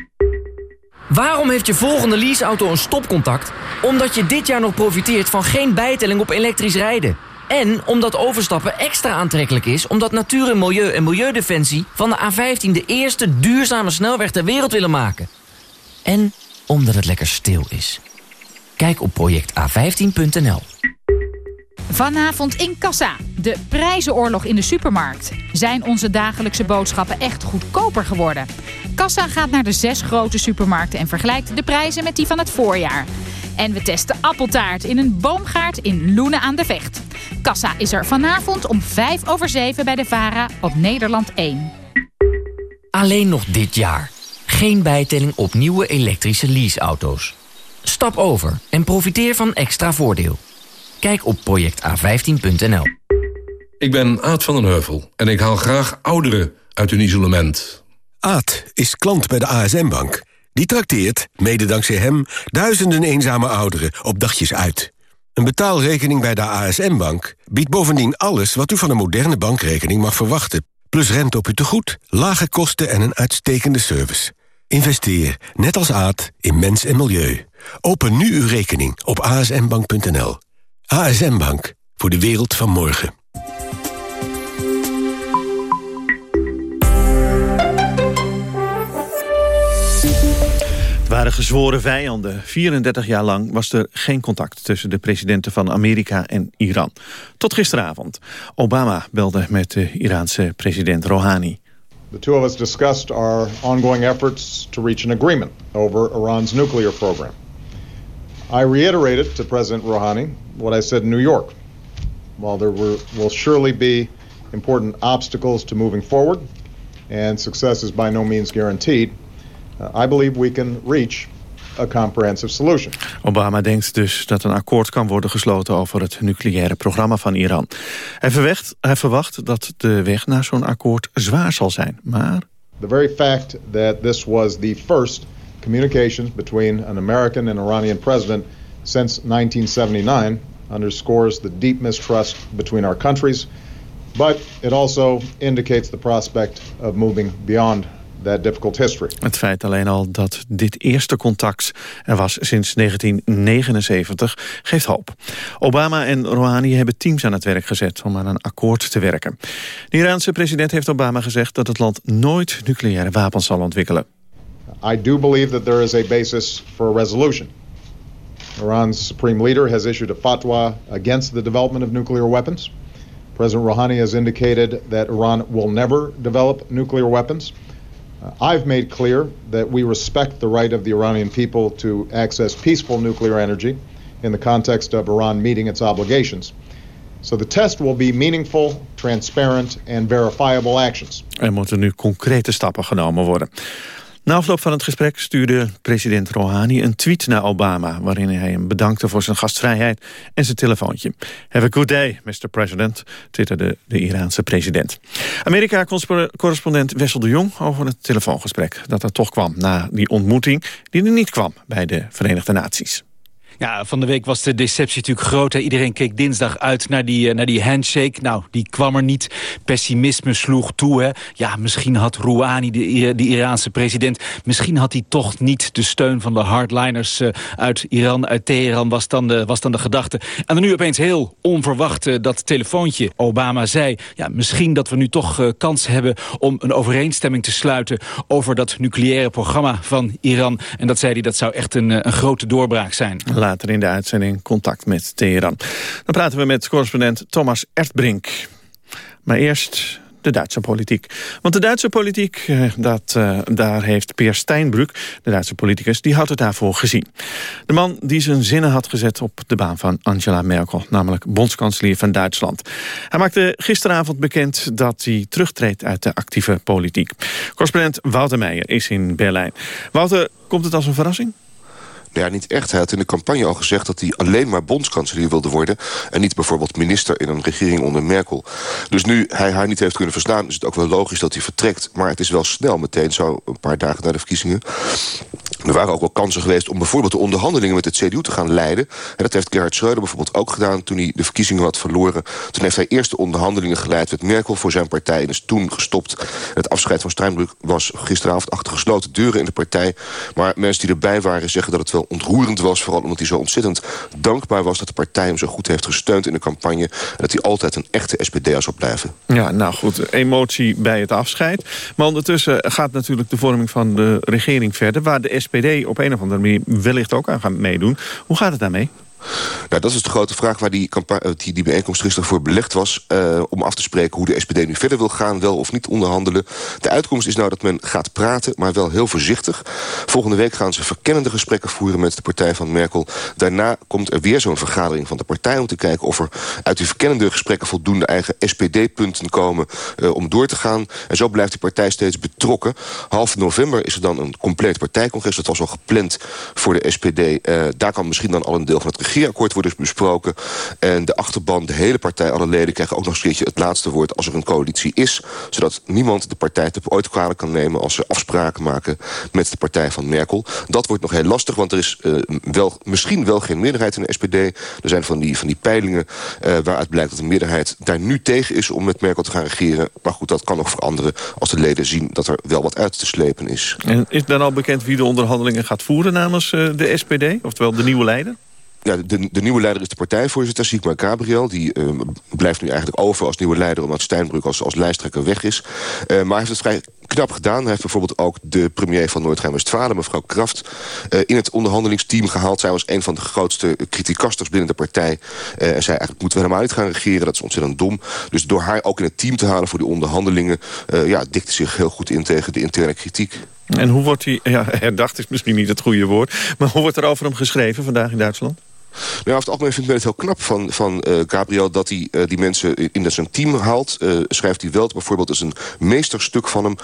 Waarom heeft je volgende leaseauto een stopcontact? Omdat je dit jaar nog profiteert van geen bijtelling op elektrisch rijden. En omdat overstappen extra aantrekkelijk is... omdat Natuur en Milieu en Milieudefensie van de A15... de eerste duurzame snelweg ter wereld willen maken. En omdat het lekker stil is. Kijk op projecta15.nl. Vanavond in Kassa. De prijzenoorlog in de supermarkt. Zijn onze dagelijkse boodschappen echt goedkoper geworden? Kassa gaat naar de zes grote supermarkten en vergelijkt de prijzen met die van het voorjaar. En we testen appeltaart in een boomgaard in Loenen aan de Vecht. Kassa is er vanavond om 5 over 7 bij de VARA op Nederland 1. Alleen nog dit jaar. Geen bijtelling op nieuwe elektrische leaseauto's. Stap over en profiteer van extra voordeel. Kijk op projecta15.nl. Ik ben Aad van den Heuvel en ik haal graag ouderen uit hun isolement. Aad is klant bij de ASM-bank. Die trakteert, mede dankzij hem, duizenden eenzame ouderen op dagjes uit. Een betaalrekening bij de ASM-bank biedt bovendien alles... wat u van een moderne bankrekening mag verwachten. Plus rente op uw tegoed, lage kosten en een uitstekende service. Investeer, net als Aad, in mens en milieu. Open nu uw rekening op asmbank.nl. ASM Bank, voor de wereld van morgen. Waren gezworen vijanden. 34 jaar lang was er geen contact tussen de presidenten van Amerika en Iran. Tot gisteravond. Obama belde met de Iraanse president Rouhani. The two of us discussed our ongoing efforts to reach an agreement over Iran's nuclear program. I reiterated to President Rouhani what I said in New York. While there were, will surely be important obstacles to moving forward, and success is by no means guaranteed, Uh, I believe we can reach a comprehensive solution. Obama denkt dus dat een akkoord kan worden gesloten over het nucleaire programma van Iran. Hij, verwacht, hij verwacht dat de weg naar zo'n akkoord zwaar zal zijn, maar... The very fact that this was the first communications between an American and Iranian president since 1979 underscores the deep mistrust between our countries, but it also indicates the prospect of moving beyond that difficult history. Het feit alleen al dat dit eerste contact er was sinds 1979 geeft hoop. Obama en Rouhani hebben teams aan het werk gezet om aan een akkoord te werken. De Iraanse president heeft Obama gezegd dat het land nooit nucleaire wapens zal ontwikkelen. I do believe that there is a basis for a resolution. Iran's supreme leader has issued a fatwa against the development of nuclear weapons. President Rouhani has indicated that Iran will never develop nuclear weapons. I've made clear that we respect the right of the Iranian people to access peaceful nuclear energy in the context of Iran meeting its obligations. So the test will be meaningful, transparent and verifiable actions. Er moeten nu concrete stappen genomen worden. Na afloop van het gesprek stuurde president Rouhani een tweet naar Obama... waarin hij hem bedankte voor zijn gastvrijheid en zijn telefoontje. Have a good day, Mr. President, twitterde de Iraanse president. Amerika-correspondent Wessel de Jong over het telefoongesprek... dat er toch kwam na die ontmoeting die er niet kwam bij de Verenigde Naties. Ja, van de week was de deceptie natuurlijk groot. Iedereen keek dinsdag uit naar die, eh, naar die handshake. Nou, die kwam er niet. Pessimisme sloeg toe. Hè. Ja, misschien had Rouhani, de, de Iraanse president... misschien had hij toch niet de steun van de hardliners uh, uit Iran, uit Teheran... Was dan, de, was dan de gedachte. En dan nu opeens heel onverwacht uh, dat telefoontje. Obama zei, ja, misschien dat we nu toch kans hebben... om een overeenstemming te sluiten over dat nucleaire programma van Iran. En dat zei hij, dat zou echt een, een grote doorbraak zijn later in de uitzending contact met Teheran. Dan praten we met correspondent Thomas Ertbrink. Maar eerst de Duitse politiek. Want de Duitse politiek, eh, dat, uh, daar heeft Peer Steinbrück, de Duitse politicus, die had het daarvoor gezien. De man die zijn zinnen had gezet op de baan van Angela Merkel, namelijk bondskanselier van Duitsland. Hij maakte gisteravond bekend dat hij terugtreedt uit de actieve politiek. Correspondent Wouter Meijer is in Berlijn. Wouter, komt het als een verrassing? Ja, niet echt. Hij had in de campagne al gezegd dat hij alleen maar bondskanselier wilde worden... en niet bijvoorbeeld minister in een regering onder Merkel. Dus nu hij haar niet heeft kunnen verslaan... is het ook wel logisch dat hij vertrekt. Maar het is wel snel meteen, zo een paar dagen na de verkiezingen. Er waren ook wel kansen geweest om bijvoorbeeld de onderhandelingen met het CDU te gaan leiden. En dat heeft Gerhard Schreuder bijvoorbeeld ook gedaan toen hij de verkiezingen had verloren. Toen heeft hij eerst de onderhandelingen geleid met Merkel voor zijn partij en is toen gestopt. Het afscheid van Steinbrück was gisteravond achter gesloten deuren in de partij. Maar mensen die erbij waren zeggen dat het wel ontroerend was. Vooral omdat hij zo ontzettend dankbaar was dat de partij hem zo goed heeft gesteund in de campagne. En dat hij altijd een echte SPD'er zou blijven. Ja, nou goed, emotie bij het afscheid. Maar ondertussen gaat natuurlijk de vorming van de regering verder... waar de SPD op een of andere manier wellicht ook aan gaat meedoen. Hoe gaat het daarmee? Nou, dat is de grote vraag waar die, eh, bijeenkomst gisteren voor belegd was. Uh, om af te spreken hoe de SPD nu verder wil gaan, wel of niet onderhandelen. De uitkomst is nou dat men gaat praten, maar wel heel voorzichtig. Volgende week gaan ze verkennende gesprekken voeren met de partij van Merkel. Daarna komt er weer zo'n vergadering van de partij om te kijken of er uit die verkennende gesprekken voldoende eigen SPD-punten komen uh, om door te gaan. En zo blijft die partij steeds betrokken. Half november is er dan een compleet partijcongres. Dat was al gepland voor de SPD. Daar kan misschien dan al een deel van het regeerakkoord wordt dus besproken. En de achterban, de hele partij, alle leden... krijgen ook nog eens een keertje het laatste woord als er een coalitie is. Zodat niemand de partij te ooit kwalijk kan nemen... als ze afspraken maken met de partij van Merkel. Dat wordt nog heel lastig, want er is uh, wel, misschien wel geen meerderheid in de SPD. Er zijn van die, van die peilingen uh, waaruit blijkt dat de meerderheid daar nu tegen is... om met Merkel te gaan regeren. Maar goed, dat kan nog veranderen als de leden zien... dat er wel wat uit te slepen is. En is dan al bekend wie de onderhandelingen gaat voeren namens uh, de SPD? Oftewel de nieuwe leider? Ja, de, de, nieuwe leider is de partijvoorzitter, Sigmar Gabriel. Die uh, blijft nu eigenlijk over als nieuwe leider... omdat Steinbrück als, als lijsttrekker weg is. Uh, maar hij heeft het vrij knap gedaan. Hij heeft bijvoorbeeld ook de premier van Noord-Rijn-Westfalen... mevrouw Kraft, uh, in het onderhandelingsteam gehaald. Zij was een van de grootste criticasters binnen de partij. en zei eigenlijk moeten we helemaal niet gaan regeren. Dat is ontzettend dom. Dus door haar ook in het team te halen voor die onderhandelingen... ja, dikte zich heel goed in tegen de interne kritiek. En hoe wordt hij, ja, herdacht is misschien niet het goede woord... maar hoe wordt er over hem geschreven vandaag in Duitsland? Nou, over het algemeen vindt men het heel knap van, van uh, Gabriel... dat hij uh, die mensen in zijn team haalt. Uh, schrijft hij wel bijvoorbeeld als een meesterstuk van hem.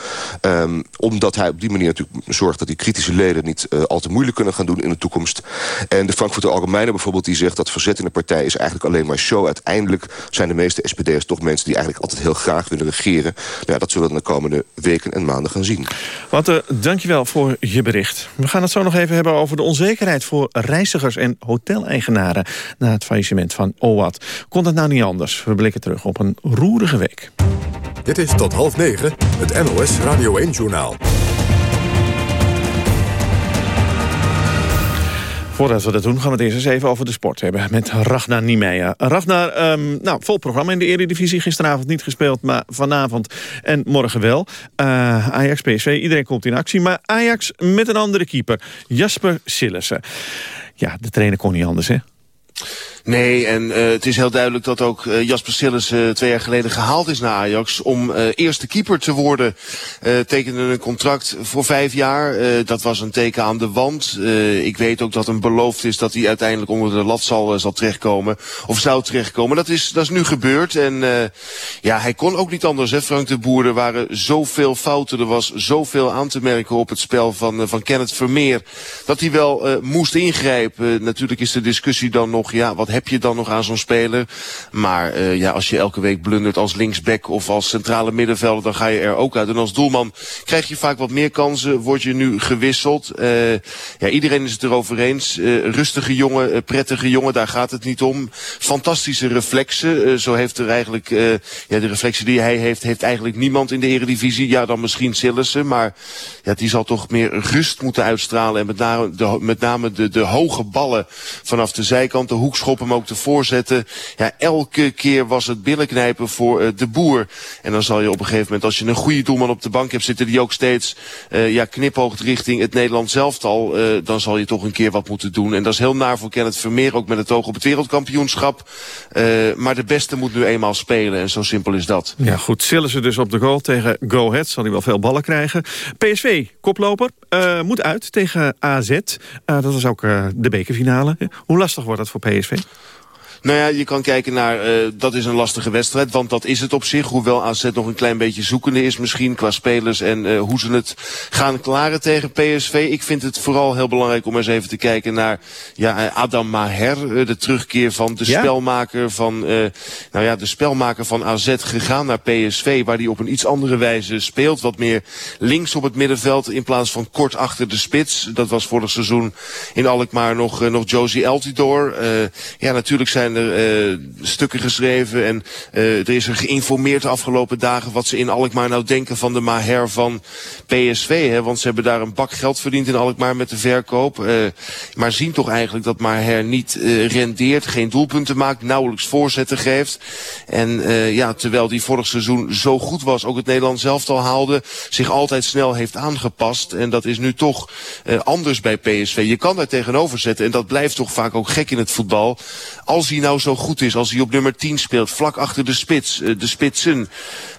Um, omdat hij op die manier natuurlijk zorgt... dat die kritische leden niet al te moeilijk kunnen gaan doen in de toekomst. En de Frankfurter Allgemeine bijvoorbeeld... die zegt dat verzet in de partij is eigenlijk alleen maar show. Uiteindelijk zijn de meeste SPD'ers toch mensen... die eigenlijk altijd heel graag willen regeren. Nou, ja, dat zullen we de komende weken en maanden gaan zien. Wat, dankjewel voor je bericht. We gaan het zo nog even hebben over de onzekerheid... voor reizigers en hoteleigenaren eigenaren na het faillissement van OWAT. Kon het nou niet anders? We blikken terug op een roerige week. Dit is tot half negen, het NOS Radio 1-journaal. Voordat we dat doen, gaan we het eerst eens even over de sport hebben. Met Ragnar Niemeyer. Ragnar, um, nou, vol programma in de Eredivisie. Gisteravond niet gespeeld, maar vanavond en morgen wel. Uh, Ajax, PSV, iedereen komt in actie. Maar Ajax met een andere keeper, Jasper Sillissen. Ja, de trainer kon niet anders, hè? Nee, en uh, het is heel duidelijk dat ook uh, Jasper Sillis uh, twee jaar geleden gehaald is naar Ajax om eerste keeper te worden. Tekende een contract voor vijf jaar. Dat was een teken aan de wand. Ik weet ook dat hem beloofd is dat hij uiteindelijk onder de lat zal, zal terechtkomen. Of zou terechtkomen. Dat is, dat is nu gebeurd. En ja, hij kon ook niet anders, hè, Frank de Boer. Er waren zoveel fouten. Er was zoveel aan te merken op het spel van, van Kenneth Vermeer. Dat hij wel moest ingrijpen. Natuurlijk is de discussie dan nog, ja, wat heb je dan nog aan zo'n speler? Maar uh, ja, als je elke week blundert als linksback of als centrale middenvelder, dan ga je er ook uit. En als doelman krijg je vaak wat meer kansen, word je nu gewisseld. Uh, ja, iedereen is het erover eens. Uh, rustige jongen, prettige jongen, daar gaat het niet om. Fantastische reflexen. Zo heeft er eigenlijk, ja, de reflexen die hij heeft, heeft eigenlijk niemand in de eredivisie. Ja, dan misschien Sillissen, maar ja, die zal toch meer rust moeten uitstralen. En met name de, met name de, de hoge ballen vanaf de zijkant, de hoekschoppen, maar ook de voorzetten. Ja, elke keer was het billenknijpen voor uh, de boer. En dan zal je op een gegeven moment, als je een goede doelman op de bank hebt zitten... die ook steeds uh, ja, knipoogt richting het Nederlands zelftal... Uh, dan zal je toch een keer wat moeten doen. En dat is heel naar voor Vermeer, ook met het oog op het wereldkampioenschap. Maar de beste moet nu eenmaal spelen en zo simpel is dat. Ja, goed. Zullen ze dus op de goal tegen Go Ahead. Zal hij wel veel ballen krijgen. PSV, koploper, moet uit tegen AZ. Dat was ook de bekerfinale. Hoe lastig wordt dat voor PSV? Nou ja, je kan kijken naar, uh, dat is een lastige wedstrijd, want dat is het op zich. Hoewel AZ nog een klein beetje zoekende is misschien qua spelers en uh, hoe ze het gaan klaren tegen PSV. Ik vind het vooral heel belangrijk om eens even te kijken naar ja, Adam Maher, de terugkeer van de ja? spelmaker van, nou ja, de spelmaker van AZ gegaan naar PSV, waar hij op een iets andere wijze speelt. Wat meer links op het middenveld in plaats van kort achter de spits. Dat was vorig seizoen in Alkmaar nog, nog Josie Altidor. ja, natuurlijk zijn er uh, stukken geschreven en uh, er is er geïnformeerd de afgelopen dagen wat ze in Alkmaar nou denken van de Maher van PSV. Hè? Want ze hebben daar een bak geld verdiend in Alkmaar met de verkoop. Uh, maar zien toch eigenlijk dat Maher niet rendeert, geen doelpunten maakt, nauwelijks voorzetten geeft. En ja, terwijl die vorig seizoen zo goed was, ook het Nederlands zelf al haalde, zich altijd snel heeft aangepast. En dat is nu toch anders bij PSV. Je kan daar tegenover zetten en dat blijft toch vaak ook gek in het voetbal. Als hij nou zo goed is, als hij op nummer 10 speelt, vlak achter de spits, de spitsen.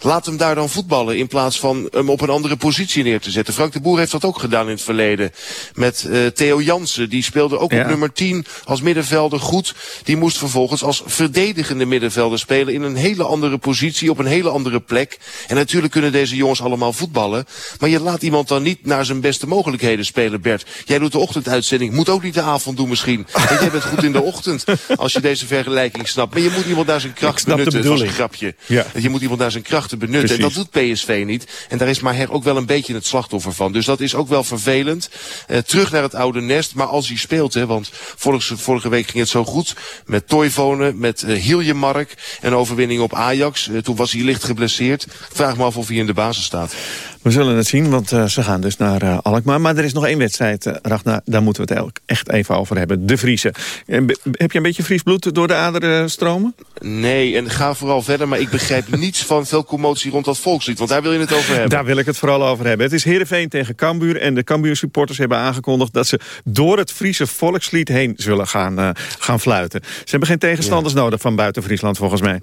Laat hem daar dan voetballen in plaats van hem op een andere positie neer te zetten. Frank de Boer heeft dat ook gedaan in het verleden. Met uh, Theo Jansen, die speelde ook ja. op nummer 10 als middenvelder goed. Die moest vervolgens als verdedigende middenvelder spelen in een hele andere positie, op een hele andere plek. En natuurlijk kunnen deze jongens allemaal voetballen. Maar je laat iemand dan niet naar zijn beste mogelijkheden spelen, Bert. Jij doet de ochtenduitzending, moet ook niet de avond doen misschien. En jij bent goed in de ochtend, als je deze vergelijking snapt. Maar je moet iemand daar zijn kracht benutten, dat was een grapje. Ja. Je moet iemand daar zijn krachten benutten. Precies. En dat doet PSV niet. En daar is Maher ook wel een beetje het slachtoffer van. Dus dat is ook wel vervelend. Uh, terug naar het oude nest. Maar als hij speelt, hè, want vorige, vorige week ging het zo goed. Met Toivonen, met uh, Hiljemark. Een overwinning op Ajax. Uh, toen was hij licht geblesseerd. Vraag me af of hij in de basis staat. We zullen het zien, want uh, ze gaan dus naar uh, Alkmaar. Maar er is nog één wedstrijd, uh, Ragnar, daar moeten we het echt even over hebben. De Friese. Heb je een beetje Fries bloed door de aderen stromen? Nee, en ga vooral verder. Maar ik begrijp niets van veel commotie rond dat volkslied. Want daar wil je het over hebben. Daar wil ik het vooral over hebben. Het is Heerenveen tegen Cambuur. En de Cambuur supporters hebben aangekondigd... dat ze door het Friese volkslied heen zullen gaan, gaan fluiten. Ze hebben geen tegenstanders ja. nodig van buiten Friesland, volgens mij.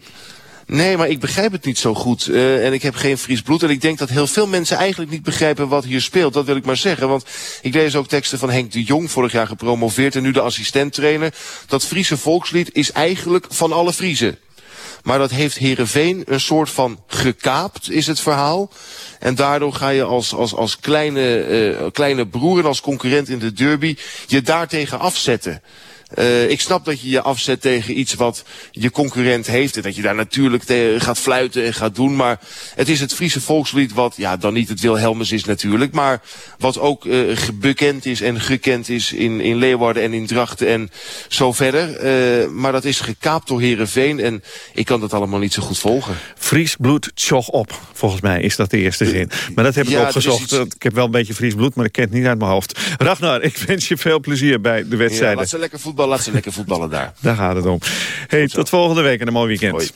Nee, maar ik begrijp het niet zo goed. Uh, en ik heb geen Fries bloed. En ik denk dat heel veel mensen eigenlijk niet begrijpen wat hier speelt. Dat wil ik maar zeggen. Want ik lees ook teksten van Henk de Jong, vorig jaar gepromoveerd en nu de assistenttrainer. Dat Friese volkslied is eigenlijk van alle Friese. Maar dat heeft Herenveen een soort van gekaapt, is het verhaal. En daardoor ga je als, als, als kleine, uh, kleine broer en als concurrent in de derby je daartegen afzetten. Uh, ik snap dat je je afzet tegen iets wat je concurrent heeft. En dat je daar natuurlijk gaat fluiten en gaat doen. Maar het is het Friese volkslied wat, ja, dan niet het Wilhelmus is natuurlijk. Maar wat ook uh, bekend is en gekend is in, in Leeuwarden en in Drachten en zo verder. Uh, maar dat is gekaapt door Herenveen en ik kan dat allemaal niet zo goed volgen. Fries bloed tjoch op, volgens mij is dat de eerste zin. Maar dat heb ik ja, opgezocht. Iets... Ik heb wel een beetje Fries bloed, maar ik ken het niet uit mijn hoofd. Ragnar, ik wens je veel plezier bij de wedstrijden. Ja, laat ze lekker voetballen laat ze lekker voetballen daar. Daar gaat het om. Hey, tot volgende week en een mooi weekend.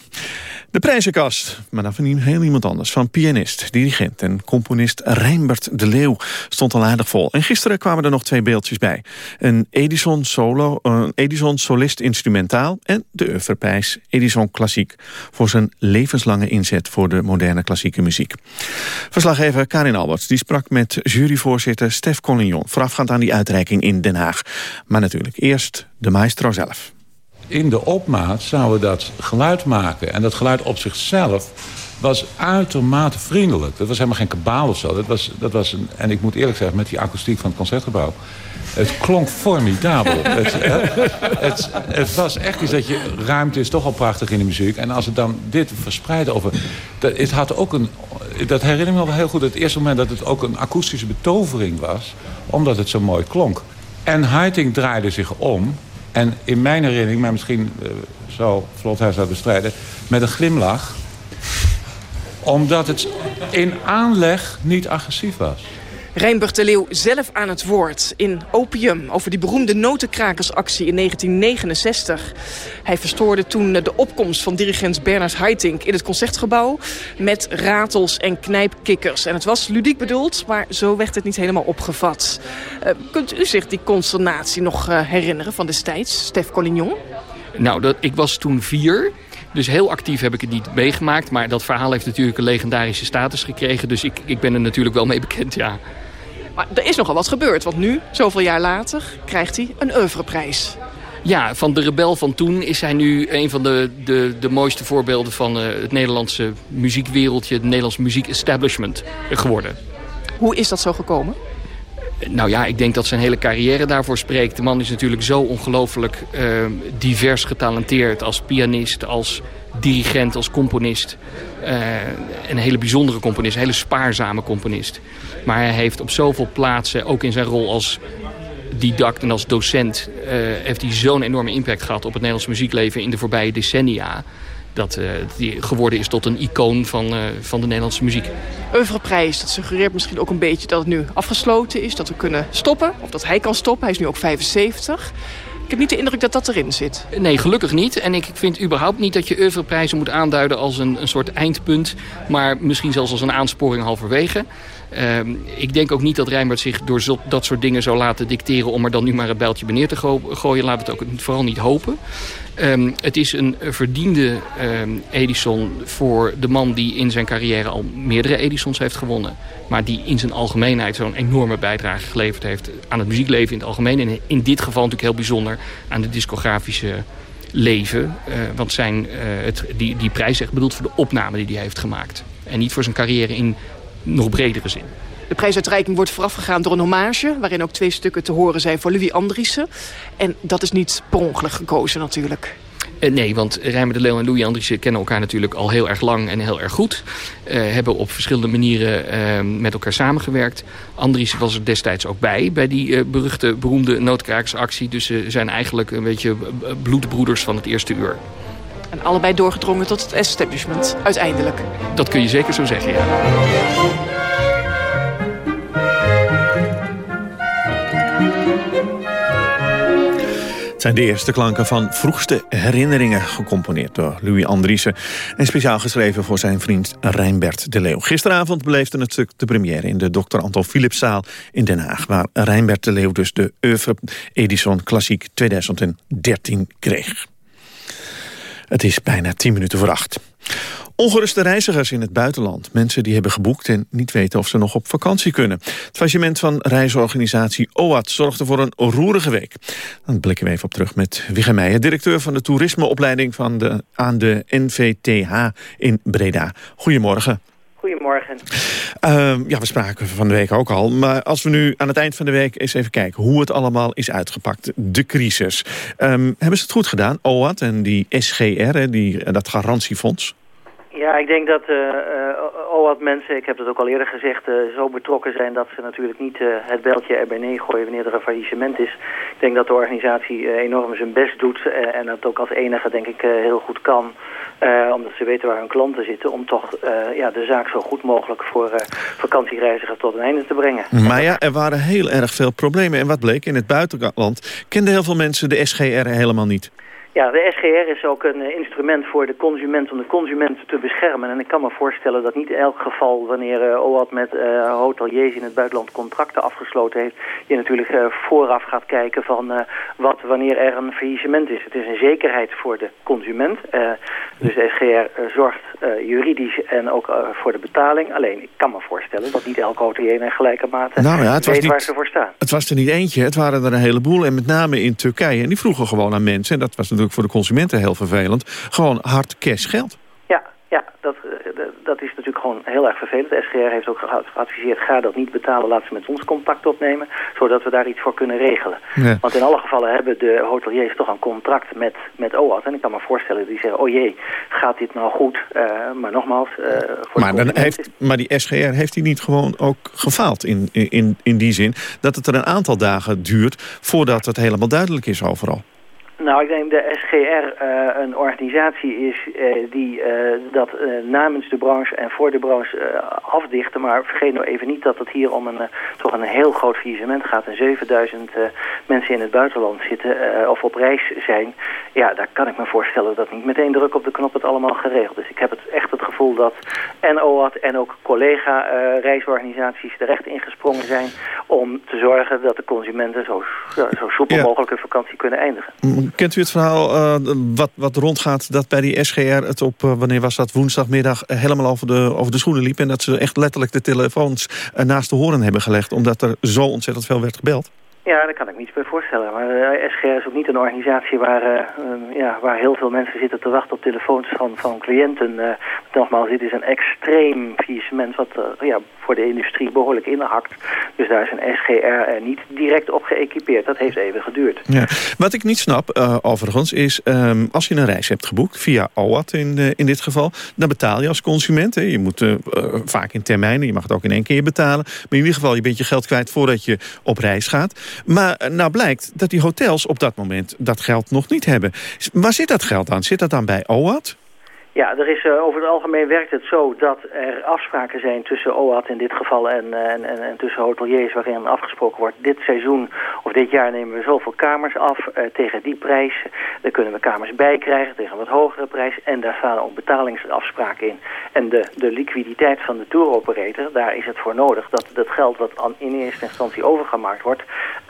De prijzenkast, maar dan van heel iemand anders. Van pianist, dirigent en componist Rijnbert de Leeuw stond al aardig vol. En gisteren kwamen er nog twee beeldjes bij. Een Edison, solo, een Edison solist instrumentaal en de Oeuvreprijs Edison Klassiek... voor zijn levenslange inzet voor de moderne klassieke muziek. Verslaggever Karin Alberts die sprak met juryvoorzitter Stef Collignon... voorafgaand aan die uitreiking in Den Haag. Maar natuurlijk eerst de maestro zelf in de opmaat zouden we dat geluid maken. En dat geluid op zichzelf was uitermate vriendelijk. Dat was helemaal geen kabaal of zo. Dat was, dat was een, en ik moet eerlijk zeggen, met die akoestiek van het Concertgebouw... het klonk formidabel. het, het, het, was echt iets dat je... Ruimte is toch al prachtig in de muziek. En als het dan dit verspreidde over... Dat, het had ook een, dat herinner ik me wel heel goed. Het eerste moment dat het ook een akoestische betovering was. Omdat het zo mooi klonk. En Heiting draaide zich om en in mijn herinnering, maar misschien uh, zal Vlothuis dat bestrijden... met een glimlach. Omdat het in aanleg niet agressief was. Rijnbert de Leeuw zelf aan het woord in Opium... over die beroemde notenkrakersactie in 1969. Hij verstoorde toen de opkomst van dirigent Bernard Haitink... in het Concertgebouw met ratels en knijpkikkers. En het was ludiek bedoeld, maar zo werd het niet helemaal opgevat. Uh, kunt u zich die consternatie nog uh, herinneren van destijds, Stef Collignon? Nou, dat, ik was toen vier... Dus heel actief heb ik het niet meegemaakt. Maar dat verhaal heeft natuurlijk een legendarische status gekregen. Dus ik, ik ben er natuurlijk wel mee bekend, ja. Maar er is nogal wat gebeurd, want nu, zoveel jaar later, krijgt hij een oeuvreprijs. Ja, van de rebel van toen is hij nu een van de, de, de mooiste voorbeelden van uh, het Nederlandse muziekwereldje, het Nederlandse muziekestablishment geworden. Hoe is dat zo gekomen? Nou ja, ik denk dat zijn hele carrière daarvoor spreekt. De man is natuurlijk zo ongelooflijk uh, divers getalenteerd als pianist, als dirigent, als componist. Uh, een hele bijzondere componist, een hele spaarzame componist. Maar hij heeft op zoveel plaatsen, ook in zijn rol als didact en als docent... Uh, heeft hij zo'n enorme impact gehad op het Nederlands muziekleven in de voorbije decennia dat uh, die geworden is tot een icoon van, uh, van de Nederlandse muziek. Oeuvreprijs, dat suggereert misschien ook een beetje dat het nu afgesloten is. Dat we kunnen stoppen, of dat hij kan stoppen. Hij is nu ook 75. Ik heb niet de indruk dat dat erin zit. Nee, gelukkig niet. En ik vind überhaupt niet dat je oeuvreprijzen moet aanduiden als een, een soort eindpunt. Maar misschien zelfs als een aansporing halverwege. Uh, ik denk ook niet dat Rijnbert zich door dat soort dingen zou laten dicteren... om er dan nu maar een bijltje beneer te gooien. Laat het ook vooral niet hopen. Um, het is een verdiende um, Edison voor de man die in zijn carrière al meerdere Edisons heeft gewonnen. Maar die in zijn algemeenheid zo'n enorme bijdrage geleverd heeft aan het muziekleven in het algemeen. En in dit geval natuurlijk heel bijzonder aan de discografische leven. Uh, want zijn, uh, het, die, die prijs is echt bedoeld voor de opname die hij heeft gemaakt. En niet voor zijn carrière in nog bredere zin. De prijsuitreiking wordt voorafgegaan door een hommage... waarin ook twee stukken te horen zijn voor Louis Andriessen. En dat is niet per ongeluk gekozen natuurlijk. Uh, nee, want Rijmer de Leeuw en Louis Andriessen kennen elkaar natuurlijk al heel erg lang en heel erg goed. Uh, hebben op verschillende manieren uh, met elkaar samengewerkt. Andriessen was er destijds ook bij, bij die beruchte, beroemde noodkrakersactie. Dus ze zijn eigenlijk een beetje bloedbroeders van het eerste uur. En allebei doorgedrongen tot het establishment, uiteindelijk. Dat kun je zeker zo zeggen, ja. zijn de eerste klanken van vroegste herinneringen... gecomponeerd door Louis Andriessen... en speciaal geschreven voor zijn vriend Rijnbert de Leeuw. Gisteravond beleefde het stuk de première in de Dr. Anton Philipszaal in Den Haag... waar Rijnbert de Leeuw dus de Oeuvre Edison Klassiek 2013 kreeg. Het is bijna tien minuten voor acht. Ongeruste reizigers in het buitenland. Mensen die hebben geboekt en niet weten of ze nog op vakantie kunnen. Het faillissement van reisorganisatie OAT zorgde voor een roerige week. Dan blikken we even op terug met Wigge Meijer... directeur van de toerismeopleiding van de, aan de NVTH in Breda. Goedemorgen. Goedemorgen. Uh, ja, we spraken van de week ook al. Maar als we nu aan het eind van de week eens even kijken... hoe het allemaal is uitgepakt, de crisis. Um, hebben ze het goed gedaan, OAT en die SGR, die, dat garantiefonds? Ja, ik denk dat uh, uh, OAT-mensen, ik heb het ook al eerder gezegd... Uh, zo betrokken zijn dat ze natuurlijk niet het beltje erbij neergooien... wanneer er een faillissement is. Ik denk dat de organisatie enorm zijn best doet... en dat ook als enige, denk ik, heel goed kan... omdat ze weten waar hun klanten zitten... om toch ja, de zaak zo goed mogelijk voor vakantiereizigers tot een einde te brengen. Maar ja, er waren heel erg veel problemen. En wat bleek, in het buitenland kenden heel veel mensen de SGR helemaal niet. Ja, de SGR is ook een eh, instrument voor de consument om de consument te beschermen. En ik kan me voorstellen dat niet elk geval wanneer uh, OAT met uh, hoteliers in het buitenland contracten afgesloten heeft, je natuurlijk uh, vooraf gaat kijken van uh, wat wanneer er een faillissement is. Het is een zekerheid voor de consument. dus de SGR zorgt juridisch en ook voor de betaling. Alleen ik kan me voorstellen dat niet elk hotelier in gelijke mate nou ja, het weet was niet, waar ze voor staan. Het was er niet eentje, het waren er een heleboel. En met name in Turkije. En die vroegen gewoon aan mensen, en dat was natuurlijk voor de consumenten heel vervelend, gewoon hard cash geld. Ja, ja dat, dat is natuurlijk gewoon heel erg vervelend. De SGR heeft ook geadviseerd, ga dat niet betalen, laat ze met ons contact opnemen, zodat we daar iets voor kunnen regelen. Ja. Want in alle gevallen hebben de hoteliers toch een contract met, met OAT. En ik kan me voorstellen, die zeggen, oh jee, gaat dit nou goed? Uh, maar nogmaals... Uh, voor maar, dan heeft, maar die SGR heeft die niet gewoon ook gefaald in, in, in die zin... dat het er een aantal dagen duurt voordat het helemaal duidelijk is overal? Nou, ik denk de SGR uh, een organisatie is uh, die uh, dat namens de branche en voor de branche afdichten. Maar vergeet nou even niet dat het hier om een, toch een heel groot faillissement gaat. En 7000 mensen in het buitenland zitten of op reis zijn. Ja, daar kan ik me voorstellen dat niet meteen druk op de knop het allemaal geregeld is. Ik heb het echt het gevoel dat en OAT en ook collega-reisorganisaties er echt ingesprongen zijn... om te zorgen dat de consumenten zo, zo soepel mogelijk hun vakantie kunnen eindigen. Kent u het verhaal uh, wat, wat rondgaat dat bij die SGR het op, uh, wanneer was dat, woensdagmiddag uh, helemaal over de, over de schoenen liep... en dat ze echt letterlijk de telefoons naast de horen hebben gelegd... omdat er zo ontzettend veel werd gebeld? Ja, daar kan ik me iets bij voorstellen. Maar uh, SGR is ook niet een organisatie waar, uh, uh, ja, waar heel veel mensen zitten te wachten op telefoons van, van cliënten. nogmaals, dit is een extreem faillissement wat ja, voor de industrie behoorlijk inhakt. Dus daar is een SGR niet direct op geëquipeerd. Dat heeft even geduurd. Ja. Wat ik niet snap, overigens, is um, als je een reis hebt geboekt, via OAT in, in dit geval, dan betaal je als consument. Hè. Je moet vaak in termijnen, je mag het ook in één keer betalen. Maar in ieder geval, je bent je geld kwijt voordat je op reis gaat. Maar nou blijkt dat die hotels op dat moment dat geld nog niet hebben. Waar zit dat geld aan? Zit dat dan bij OAT? Ja, er is, uh, over het algemeen werkt het zo dat er afspraken zijn tussen OAT in dit geval en, en, en, en tussen hoteliers waarin afgesproken wordt dit seizoen of dit jaar nemen we zoveel kamers af uh, tegen die prijs. Daar kunnen we kamers bij krijgen tegen een wat hogere prijs en daar staan ook betalingsafspraken in. En de, de liquiditeit van de touroperator, daar is het voor nodig dat dat geld wat aan, in eerste instantie overgemaakt wordt,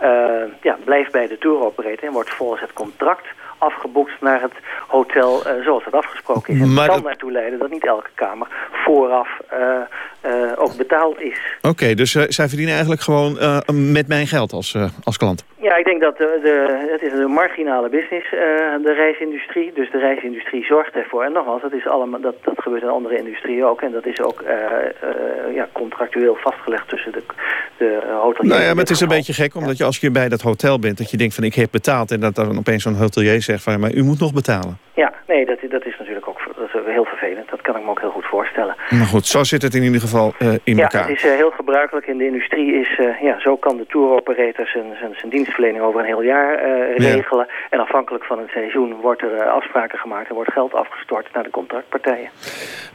uh, ja, blijft bij de touroperator en wordt volgens het contract afgeboekt naar het hotel uh, zoals het afgesproken is. En dat kan ertoe leiden dat niet elke kamer vooraf uh, uh, ook betaald is. Oké, dus zij verdienen eigenlijk gewoon met mijn geld als, als klant. Ja, ik denk dat de, de, het is een marginale business, uh, de reisindustrie. Dus de reisindustrie zorgt ervoor. En nogmaals, dat, is allemaal, dat, dat gebeurt in andere industrieën ook. En dat is ook uh, uh, ja, contractueel vastgelegd tussen de, de hoteliers. Nou ja, maar het is een beetje gek, omdat je als je bij dat hotel bent... dat je denkt van ik heb betaald en dat dan opeens zo'n hotelier zegt van... maar u moet nog betalen. Ja, nee, dat, dat is natuurlijk ook dat is heel vervelend. Dat kan ik me ook heel goed voorstellen. Maar goed, zo zit het in ieder geval uh, in ja, elkaar. het is uh, heel gebruikelijk in de industrie. Is, uh, ja, zo kan de touroperator zijn, zijn, zijn dienstverlening over een heel jaar uh, regelen. Ja. En afhankelijk van het seizoen wordt er uh, afspraken gemaakt... en wordt geld afgestort naar de contractpartijen.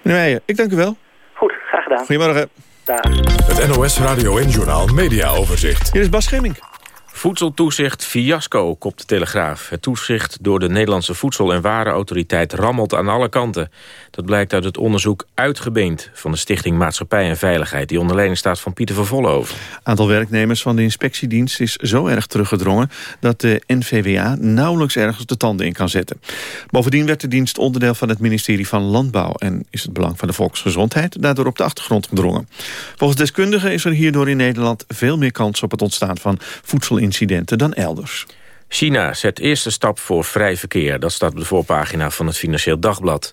Meneer Meijer, ik dank u wel. Goed, graag gedaan. Goedemorgen. Dag. Het NOS Radio en Journaal Media Overzicht. Hier is Bas Schemming. Voedseltoezicht fiasco, kopt de Telegraaf. Het toezicht door de Nederlandse Voedsel- en Warenautoriteit rammelt aan alle kanten. Dat blijkt uit het onderzoek Uitgebeend van de Stichting Maatschappij en Veiligheid... die onder leiding staat van Pieter van Vollenhoven. Aantal werknemers van de inspectiedienst is zo erg teruggedrongen... dat de NVWA nauwelijks ergens de tanden in kan zetten. Bovendien werd de dienst onderdeel van het ministerie van Landbouw... en is het belang van de volksgezondheid daardoor op de achtergrond gedrongen. Volgens deskundigen is er hierdoor in Nederland veel meer kans op het ontstaan van voedselincidenten dan elders. China zet eerste stap voor vrij verkeer. Dat staat op de voorpagina van het Financieel Dagblad.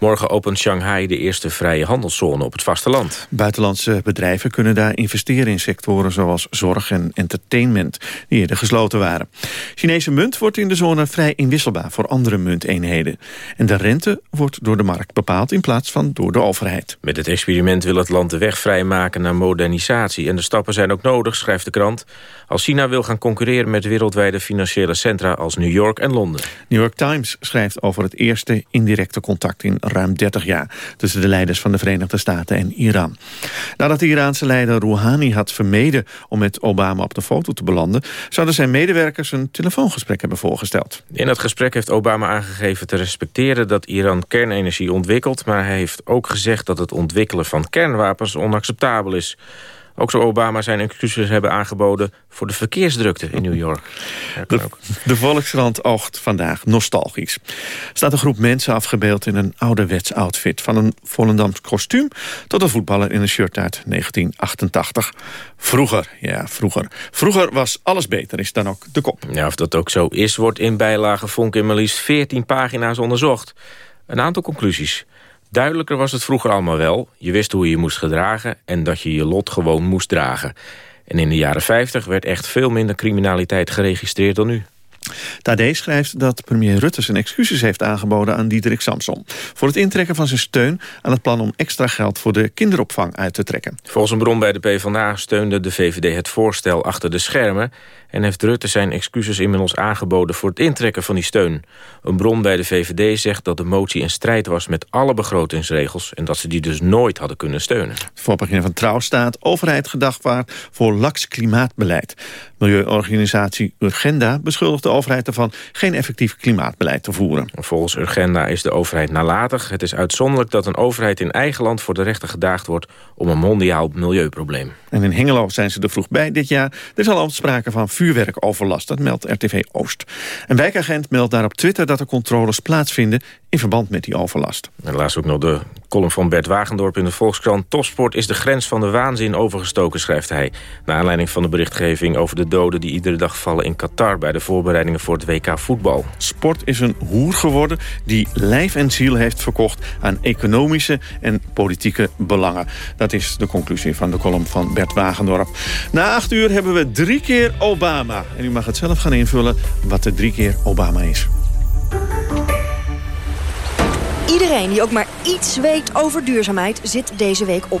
Morgen opent Shanghai de eerste vrije handelszone op het vasteland. Buitenlandse bedrijven kunnen daar investeren in sectoren zoals zorg en entertainment, die eerder gesloten waren. Chinese munt wordt in de zone vrij inwisselbaar voor andere munteenheden. En de rente wordt door de markt bepaald in plaats van door de overheid. Met het experiment wil het land de weg vrijmaken naar modernisatie. En de stappen zijn ook nodig, schrijft de krant. Als China wil gaan concurreren met wereldwijde financiële centra als New York en Londen. New York Times schrijft over het eerste indirecte contact in ruim 30 jaar... tussen de leiders van de Verenigde Staten en Iran. Nadat de Iraanse leider Rouhani had vermeden... om met Obama op de foto te belanden... zouden zijn medewerkers een telefoongesprek hebben voorgesteld. In dat gesprek heeft Obama aangegeven te respecteren... dat Iran kernenergie ontwikkelt... maar hij heeft ook gezegd dat het ontwikkelen van kernwapens onacceptabel is... Ook zou Obama zijn excuses hebben aangeboden voor de verkeersdrukte in New York. De, de Volkskrant oogt vandaag nostalgisch. Er staat een groep mensen afgebeeld in een ouderwets outfit... van een Volendams kostuum tot een voetballer in een shirt uit 1988. Vroeger, ja, vroeger. Vroeger was alles beter, is dan ook de kop. Ja, of dat ook zo is, wordt in bijlage Vonk in maar liefst 14 pagina's onderzocht. Een aantal conclusies. Duidelijker was het vroeger allemaal wel. Je wist hoe je je moest gedragen en dat je je lot gewoon moest dragen. En in de jaren 50 werd echt veel minder criminaliteit geregistreerd dan nu. Tadee schrijft dat premier Rutte zijn excuses heeft aangeboden aan Diederik Samson... voor het intrekken van zijn steun aan het plan om extra geld voor de kinderopvang uit te trekken. Volgens een bron bij de PvdA steunde de VVD het voorstel achter de schermen... en heeft Rutte zijn excuses inmiddels aangeboden voor het intrekken van die steun. Een bron bij de VVD zegt dat de motie in strijd was met alle begrotingsregels... en dat ze die dus nooit hadden kunnen steunen. Voorpagina van Trouw staat overheid gedachtwaard voor laks klimaatbeleid. Milieuorganisatie Urgenda beschuldigt de overheid ervan geen effectief klimaatbeleid te voeren. Volgens Urgenda is de overheid nalatig. Het is uitzonderlijk dat een overheid in eigen land voor de rechter gedaagd wordt om een mondiaal milieuprobleem. En in Hengelo zijn ze er vroeg bij dit jaar. Er is al sprake van vuurwerkoverlast, dat meldt RTV Oost. Een wijkagent meldt daar op Twitter dat er controles plaatsvinden in verband met die overlast. En laatst ook nog de column van Bert Wagendorp in de Volkskrant. Topsport is de grens van de waanzin overgestoken, schrijft hij. Naar aanleiding van de berichtgeving over de doden die iedere dag vallen in Qatar... bij de voorbereidingen voor het WK voetbal. Sport is een hoer geworden die lijf en ziel heeft verkocht... aan economische en politieke belangen. Dat is de conclusie van de column van Bert Wagendorp. Na acht uur hebben we drie keer Obama. En u mag het zelf gaan invullen wat de drie keer Obama is. Iedereen die ook maar iets weet over duurzaamheid zit deze week op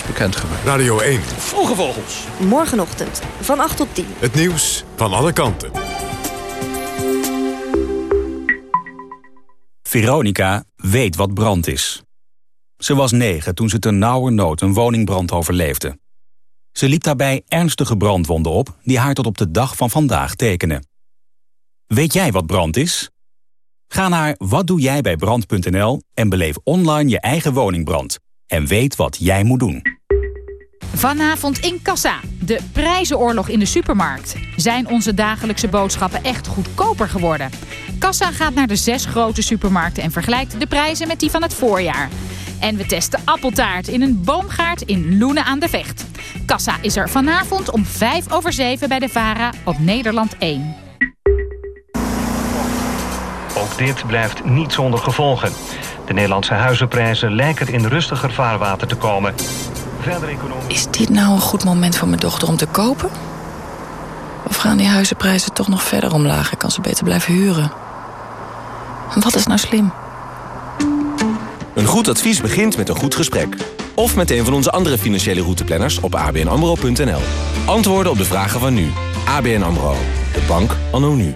bekendgemaakt. Radio 1. Vroege Vogels. Morgenochtend van 8 tot 10. Het nieuws van alle kanten. Veronica weet wat brand is. Ze was negen toen ze ten nauwe nood een woningbrand overleefde. Ze liep daarbij ernstige brandwonden op die haar tot op de dag van vandaag tekenen. Weet jij wat brand is? Ga naar watdoejijbijbrand.nl en beleef online je eigen woningbrand. En weet wat jij moet doen. Vanavond in Kassa. De prijzenoorlog in de supermarkt. Zijn onze dagelijkse boodschappen echt goedkoper geworden? Kassa gaat naar de zes grote supermarkten en vergelijkt de prijzen met die van het voorjaar. En we testen appeltaart in een boomgaard in Loenen aan de Vecht. Kassa is er vanavond om 5 over 7 bij de VARA op Nederland 1. Ook dit blijft niet zonder gevolgen. De Nederlandse huizenprijzen lijken in rustiger vaarwater te komen. Verder economisch... Is dit nou een goed moment voor mijn dochter om te kopen? Of gaan die huizenprijzen toch nog verder omlaag? Ik kan ze beter blijven huren. Wat is nou slim? Een goed advies begint met een goed gesprek. Of met een van onze andere financiële routeplanners op abnamro.nl. Antwoorden op de vragen van nu. ABN AMRO. De bank anno nu.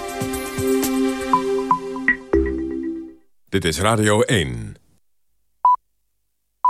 Dit is Radio 1.